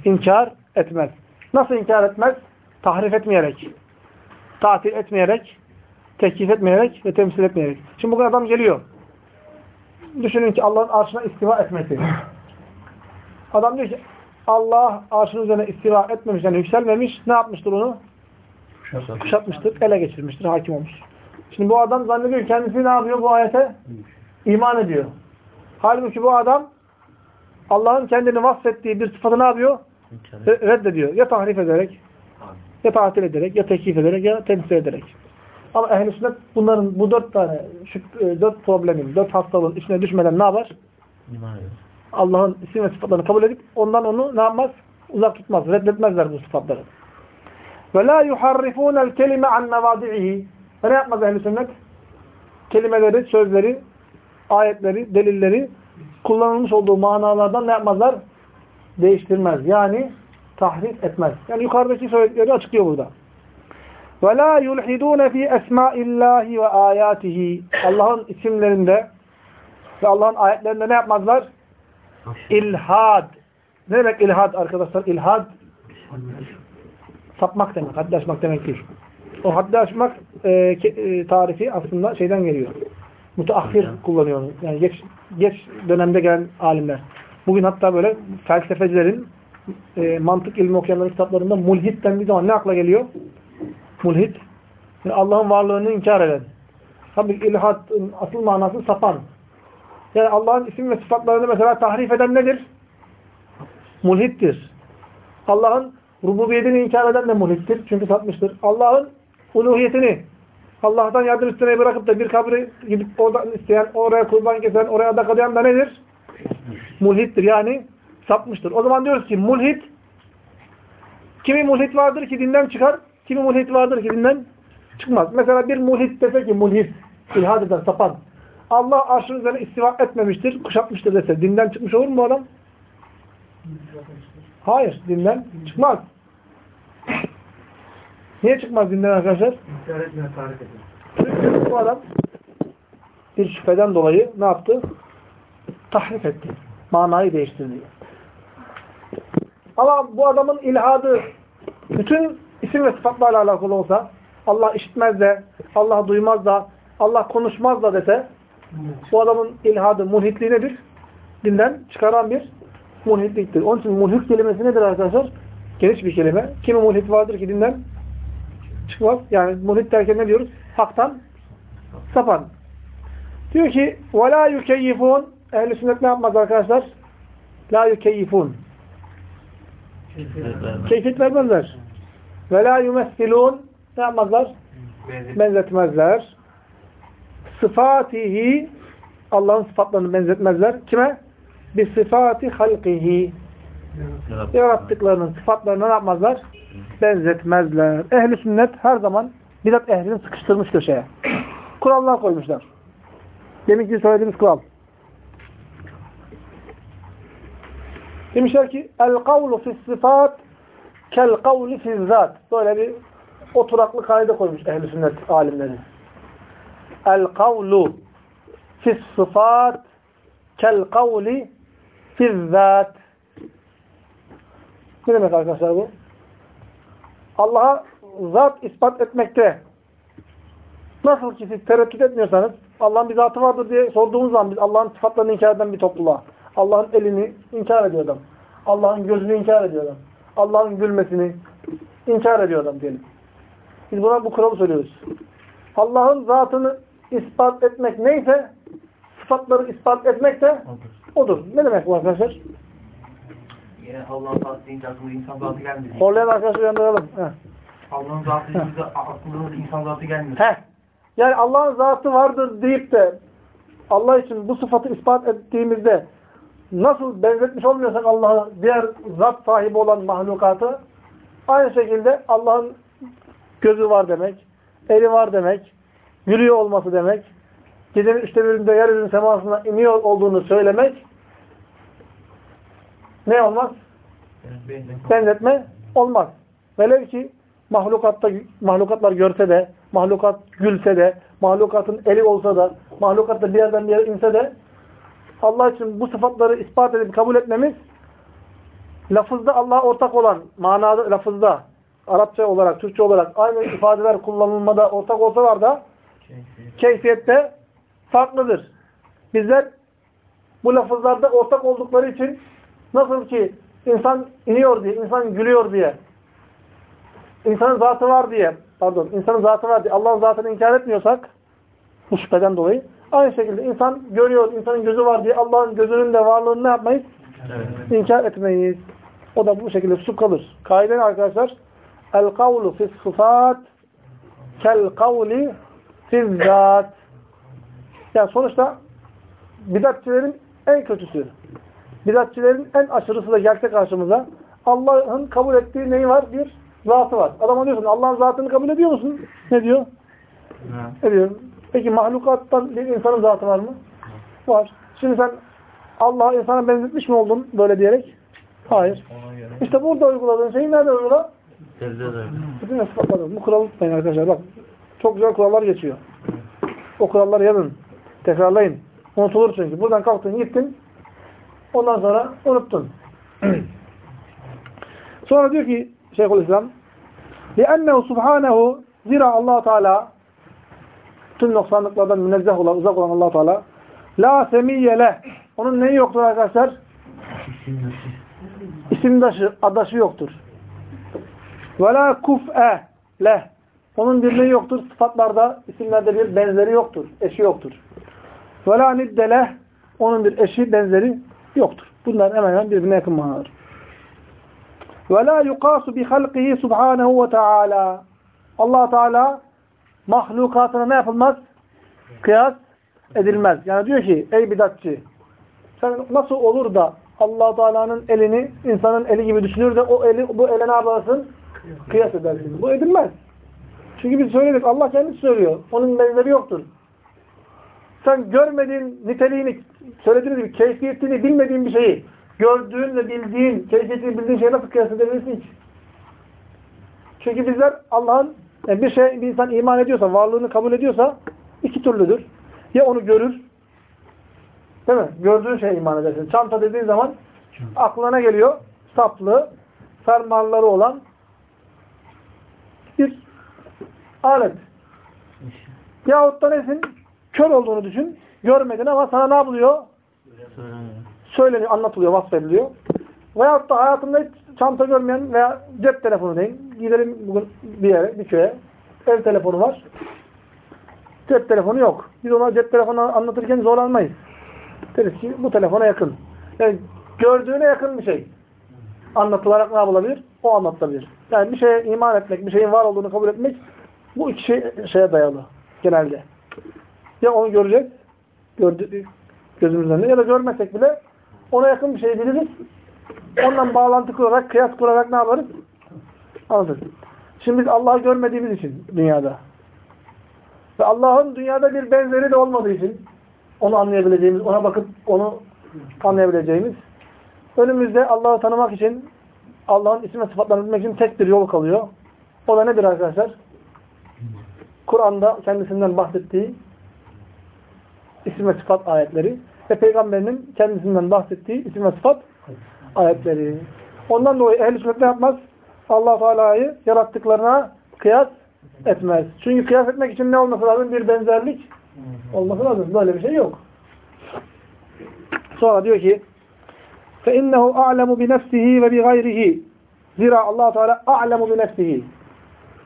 İnkar etmez. Nasıl inkar etmez? Tahrif etmeyerek, tatil etmeyerek, teklif etmeyerek ve temsil etmeyerek. Şimdi bugün adam geliyor. Düşünün ki Allah'ın arşına istiva etmesi. Adam diyor ki Allah arşın üzerine istiva etmemiş, yani yükselmemiş. Ne yapmıştır onu? Kuşatmıştır, ele geçirmiştir, hakim olmuş. Şimdi bu adam zannediyor kendisi ne yapıyor bu ayete? İman ediyor. Halbuki bu adam Allah'ın kendini vasfettiği bir sıfatı ne yapıyor? Reddediyor. Ya tahrif ederek, ya tatil ederek, ya teklif ederek, ya temsil ederek. Ama ehl-i sünnet bunların bu dört tane, şu e, dört problemin, dört hastalığın içine düşmeden ne yapar? Allah'ın isim ve sıfatlarını kabul edip ondan onu ne yapmaz? Uzak tutmaz. Reddetmezler bu sıfatları. Ve la yuharrifûnel kelime an mevâdi'ihi. Ve ne yapmaz ehl-i sünnet? Kelimeleri, sözleri, ayetleri, delilleri kullanılmış olduğu manalardan ne yapmazlar? Değiştirmez. Yani tahrif etmez. Yani yukarıdaki söyledikleri açıklıyor burada. Ve la yulhidûne fî esmâillâhi ve âyâtihi. Allah'ın isimlerinde ve Allah'ın ayetlerinde ne yapmazlar? İlhad. Ne demek ilhad arkadaşlar? İlhad sapmak demek. Haddi aşmak demek değil. O haddi aşmak e, e, tarifi aslında şeyden geliyor. Müteahhir kullanıyor. Yani geç, geç dönemde gelen alimler. Bugün hatta böyle felsefecilerin e, mantık ilmi okuyanların kitaplarında mulhid dendiği zaman ne akla geliyor? Mulhid. Yani Allah'ın varlığını inkar eden. Tabii ilhadın asıl manası sapan. Yani Allah'ın isim ve sıfatlarını mesela tahrif eden nedir? Mulhittir. Allah'ın rububiyetini inkar eden de mulhittir. Çünkü satmıştır. Allah'ın uluhiyetini Allah'tan yardım istemeyi bırakıp da bir kabri gidip oradan isteyen, oraya kurban kesen, oraya adak adayan da nedir? mulhittir. Yani sapmıştır. O zaman diyoruz ki mulhit kimi mulhit vardır ki dinden çıkar, kimi mulhit vardır ki dinden çıkmaz. Mesela bir mulhit dese ki mulhit, ilhad eden, sapan. Allah arşın üzerine istiva etmemiştir, kuşatmıştır dese dinden çıkmış olur mu adam? Hayır, dinden çıkmaz. Niye çıkmaz dinden arkadaşlar? İnkar etmeye tarif edin. Bu adam bir şüpheden dolayı ne yaptı? Tahrif etti. Manayı değiştirdi. Ama bu adamın ilhadı bütün isim ve sıfatlarla alakalı olsa Allah işitmez de, Allah duymaz da, Allah konuşmaz da dese bu adamın ilhadı, mulhitliği nedir? Dinden çıkaran bir mulhitliktir. Onun için mulhit kelimesi nedir arkadaşlar? Geniş bir kelime. Kimi mulhit vardır ki dinden çıkmaz. Yani mulhit derken ne diyoruz? Haktan sapan. Diyor ki وَلَا يُكَيِّفُونَ Ehl-i sünnet ne yapmaz arkadaşlar? La yukeyyifun. Keyfiyet vermezler. Ve la yumessilun. Ne yapmazlar? Benzetmezler. Sıfatihi Allah'ın sıfatlarını benzetmezler. Kime? Bir sıfati halkihi. Yarattıklarının sıfatlarını ne yapmazlar? Benzetmezler. Ehli sünnet her zaman bidat ehlini sıkıştırmış köşeye. Kurallar koymuşlar. Deminki söylediğimiz kural. Demişler ki el kavlu fis sıfat kel kavli fiz zat. Böyle bir oturaklı kaide koymuş ehl sünnet alimleri. El kavlu fis sıfat kel kavli fiz zat. Ne demek arkadaşlar bu? Allah'a zat ispat etmekte nasıl ki siz tereddüt etmiyorsanız Allah'ın bir zatı vardır diye sorduğumuz zaman biz Allah'ın sıfatlarını inkar eden bir topluluğa Allah'ın elini inkar ediyor adam. Allah'ın gözünü inkar ediyor adam. Allah'ın gülmesini inkar ediyor adam diyelim. Biz buna bu kuralı söylüyoruz. Allah'ın zatını ispat etmek neyse sıfatları ispat etmek de odur. Ne demek bu arkadaşlar? Yine Allah'ın zatı deyince aklına insan zatı gelmiyor. Horlayan arkadaşları uyandıralım. Heh. Allah'ın zatı deyince aklına insan zatı gelmiyor. Heh. Yani Allah'ın zatı vardır deyip de Allah için bu sıfatı ispat ettiğimizde nasıl benzetmiş olmuyorsak Allah'ı diğer zat sahibi olan mahlukatı aynı şekilde Allah'ın gözü var demek, eli var demek, yürüyor olması demek, gecenin üçte birinde yeryüzünün semasına iniyor olduğunu söylemek ne olmaz? Benzetme olmaz. Velev ki mahlukatta mahlukatlar görse de, mahlukat gülse de, mahlukatın eli olsa da, mahlukatta bir yerden bir yere inse de Allah için bu sıfatları ispat edip kabul etmemiz lafızda Allah'a ortak olan, manada lafızda Arapça olarak, Türkçe olarak aynı ifadeler kullanılmada ortak olsalar da keyfiyette farklıdır. Bizler bu lafızlarda ortak oldukları için nasıl ki insan iniyor diye, insan gülüyor diye, insanın zatı var diye, pardon, insanın zatı var diye Allah'ın zatını inkar etmiyorsak bu şüpheden dolayı aynı şekilde insan görüyor, insanın gözü var diye Allah'ın gözünün de varlığını ne yapmayız? Evet. İnkar etmeyiz. O da bu şekilde su kalır. Kaide arkadaşlar? El kavlu fis sıfat kel kavli zat. Yani sonuçta bidatçilerin en kötüsü. Bidatçilerin en aşırısı da gelse karşımıza Allah'ın kabul ettiği neyi var? Bir zatı var. Adama diyorsun Allah'ın zatını kabul ediyor musun? Ne diyor? Ne diyor? Peki mahlukattan bir insanın zatı var mı? Var. Şimdi sen Allah'a insana benzetmiş mi oldun böyle diyerek? Hayır. İşte burada uyguladığın şeyi nerede uygula? Bütün ispatladım. Bu kuralı tutmayın arkadaşlar. Bak çok güzel kurallar geçiyor. O kuralları yazın. Tekrarlayın. Unutulur çünkü. Buradan kalktın gittin. Ondan sonra unuttun. *clears throat* sonra diyor ki Şeyhülislam لِأَنَّهُ سُبْحَانَهُ Zira allah Teala tüm noksanlıklardan münezzeh olan, uzak olan allah Teala La semiyyele Onun neyi yoktur arkadaşlar? İsimdaşı, adaşı yoktur. Ve la kuf'e leh. Onun bir neyi yoktur? Sıfatlarda, isimlerde bir benzeri yoktur. Eşi yoktur. Ve la niddeleh. Onun bir eşi, benzeri yoktur. Bunlar hemen hemen birbirine yakın manalar. Ve la yukasu bi halqihi subhanahu ve teala. allah Teala mahlukatına ne yapılmaz? Kıyas edilmez. Yani diyor ki ey bidatçı Sen nasıl olur da allah Teala'nın elini insanın eli gibi düşünür de o eli bu ele ne yaparsın? Kıyas edersin. Bu edilmez. Çünkü biz söyledik. Allah kendisi söylüyor. Onun benzeri yoktur. Sen görmediğin niteliğini, söylediğiniz gibi keyfiyetini bilmediğin bir şeyi gördüğün ve bildiğin, keyfiyetini bildiğin şeyi nasıl kıyas edebilirsin hiç? Çünkü bizler Allah'ın yani bir şey bir insan iman ediyorsa, varlığını kabul ediyorsa iki türlüdür. Ya onu görür, değil mi? Gördüğün şeye iman edersin. Çanta dediğin zaman aklına geliyor saplı, fermuarları olan bir alet. Yahut da nesin? Kör olduğunu düşün. Görmedin ama sana ne yapılıyor? Söyleniyor, anlatılıyor, vasfediliyor. Veyahut da hayatında hiç çanta görmeyen veya cep telefonu deyin. Gidelim bugün bir yere, bir köye. Ev telefonu var. Cep telefonu yok. Biz ona cep telefonu anlatırken zorlanmayız. Deriz ki bu telefona yakın. Yani gördüğüne yakın bir şey. Anlatılarak ne yapılabilir? O anlatılabilir. Yani bir şeye iman etmek, bir şeyin var olduğunu kabul etmek bu iki şey, şeye dayalı genelde. Ya onu göreceğiz gördü, gözümüzün önünde ya da görmesek bile ona yakın bir şey biliriz. Ondan bağlantı kurarak, kıyas kurarak ne yaparız? Anlatırız. Şimdi biz Allah'ı görmediğimiz için dünyada ve Allah'ın dünyada bir benzeri de olmadığı için onu anlayabileceğimiz, ona bakıp onu anlayabileceğimiz önümüzde Allah'ı tanımak için Allah'ın isim ve sıfatlarını bilmek için tek bir yol kalıyor. O da nedir arkadaşlar? Kur'an'da kendisinden bahsettiği isim ve sıfat ayetleri ve Peygamberinin kendisinden bahsettiği isim ve sıfat ayetleri. Ondan dolayı ehl-i sünnet ne yapmaz? allah Teala'yı yarattıklarına kıyas etmez. Çünkü kıyas etmek için ne olması lazım? Bir benzerlik olması lazım. Böyle bir şey yok. Sonra diyor ki فَاِنَّهُ أَعْلَمُ بِنَفْسِهِ وَبِغَيْرِهِ Zira allah Teala أَعْلَمُ بِنَفْسِهِ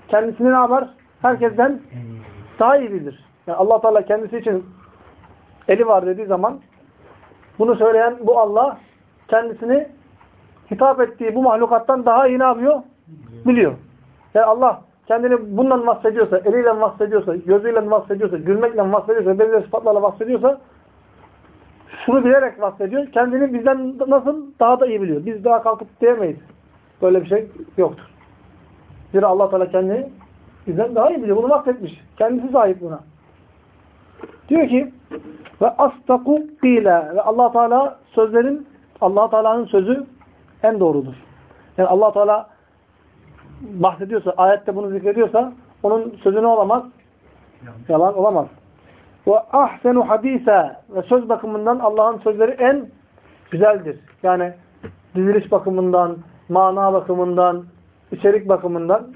Kendisini ne yapar? Herkesten daha iyi bilir. Yani allah Teala kendisi için eli var dediği zaman bunu söyleyen bu Allah kendisini hitap ettiği bu mahlukattan daha iyi ne yapıyor? Biliyor. Yani Allah kendini bundan vasfediyorsa, eliyle vasfediyorsa, gözüyle vasfediyorsa, gülmekle vasfediyorsa, belirli sıfatlarla vasfediyorsa şunu bilerek vasfediyor. Kendini bizden nasıl? Daha da iyi biliyor. Biz daha kalkıp diyemeyiz. Böyle bir şey yoktur. Zira allah Teala kendini bizden daha iyi biliyor. Bunu vasfetmiş. Kendisi sahip buna. Diyor ki ve astaku qila ve Allah Teala sözlerin Allah Teala'nın sözü en doğrudur. Yani Allah Teala bahsediyorsa, ayette bunu zikrediyorsa onun sözü ne olamaz? Yalan olamaz. Ve ahsenu hadise ve söz bakımından Allah'ın sözleri en güzeldir. Yani diziliş bakımından, mana bakımından, içerik bakımından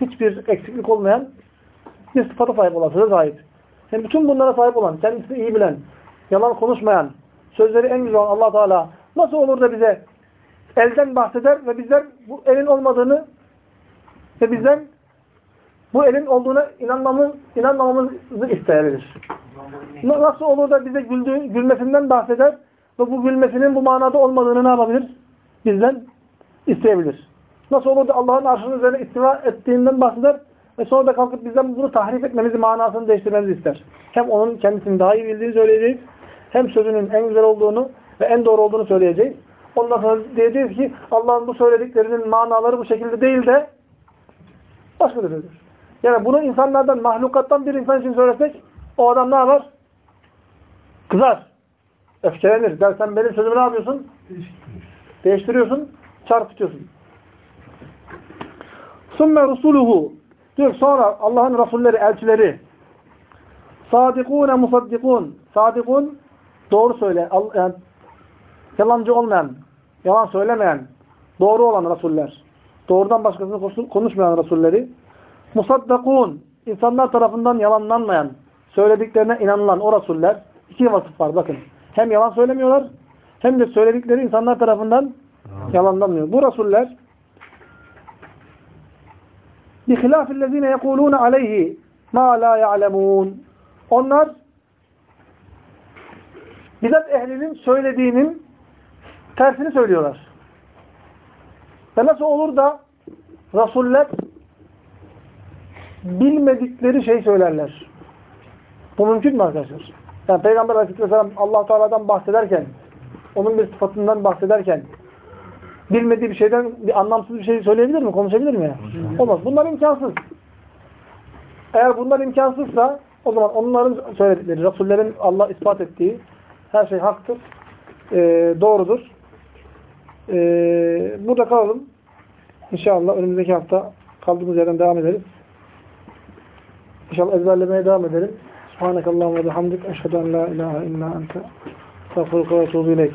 hiçbir eksiklik olmayan bir sıfata sahip olan, söze sahip. Yani bütün bunlara sahip olan, kendisini iyi bilen, yalan konuşmayan, sözleri en güzel olan allah Teala nasıl olur da bize elden bahseder ve bizler bu elin olmadığını ve bizden bu elin olduğuna inanmamız, inanmamamızı isteyebilir. Nasıl olur da bize güldüğü, gülmesinden bahseder ve bu gülmesinin bu manada olmadığını ne yapabilir? Bizden isteyebilir. Nasıl olur da Allah'ın arşının üzerine istiva ettiğinden bahseder ve sonra da kalkıp bizden bunu tahrif etmemizi, manasını değiştirmemizi ister. Hem onun kendisini daha iyi bildiğini söyleyeceğiz, hem sözünün en güzel olduğunu ve en doğru olduğunu söyleyeceğiz. Ondan sonra diyeceğiz ki Allah'ın bu söylediklerinin manaları bu şekilde değil de başka türlüdür. Yani bunu insanlardan, mahlukattan bir insan için söylesek o adam ne yapar? Kızar. Öfkelenir. Der sen benim sözümü ne yapıyorsun? Değiştiriyorsun. Çarpıtıyorsun. Sümme rusuluhu diyor sonra Allah'ın Resulleri, elçileri. Sadikune musaddikun sadikun doğru söyle. Yani yalancı olmayan yalan söylemeyen doğru olan Resuller doğrudan başkasını konuşmayan Resulleri musaddakun insanlar tarafından yalanlanmayan söylediklerine inanılan o Resuller iki vasıf var bakın. Hem yalan söylemiyorlar hem de söyledikleri insanlar tarafından yalanlanmıyor. Bu Resuller بِخِلَافِ الَّذ۪ينَ يَقُولُونَ عَلَيْهِ مَا لَا يَعْلَمُونَ Onlar bidat ehlinin söylediğinin tersini söylüyorlar. Ve nasıl olur da Resuller bilmedikleri şey söylerler. Bu mümkün mü arkadaşlar? Yani Peygamber Aleyhisselam allah Teala'dan bahsederken, onun bir sıfatından bahsederken, bilmediği bir şeyden bir anlamsız bir şey söyleyebilir mi? Konuşabilir mi? Olmaz. Bunlar imkansız. Eğer bunlar imkansızsa o zaman onların söyledikleri, Resullerin Allah ispat ettiği her şey haktır, e, doğrudur. E, burada kalalım. İnşallah önümüzdeki hafta kaldığımız yerden devam ederiz. İnşallah ezberlemeye devam edelim. Subhanakallahumma ve bihamdik. Eşhedü en la ilahe illa ente. Estağfurullah ve.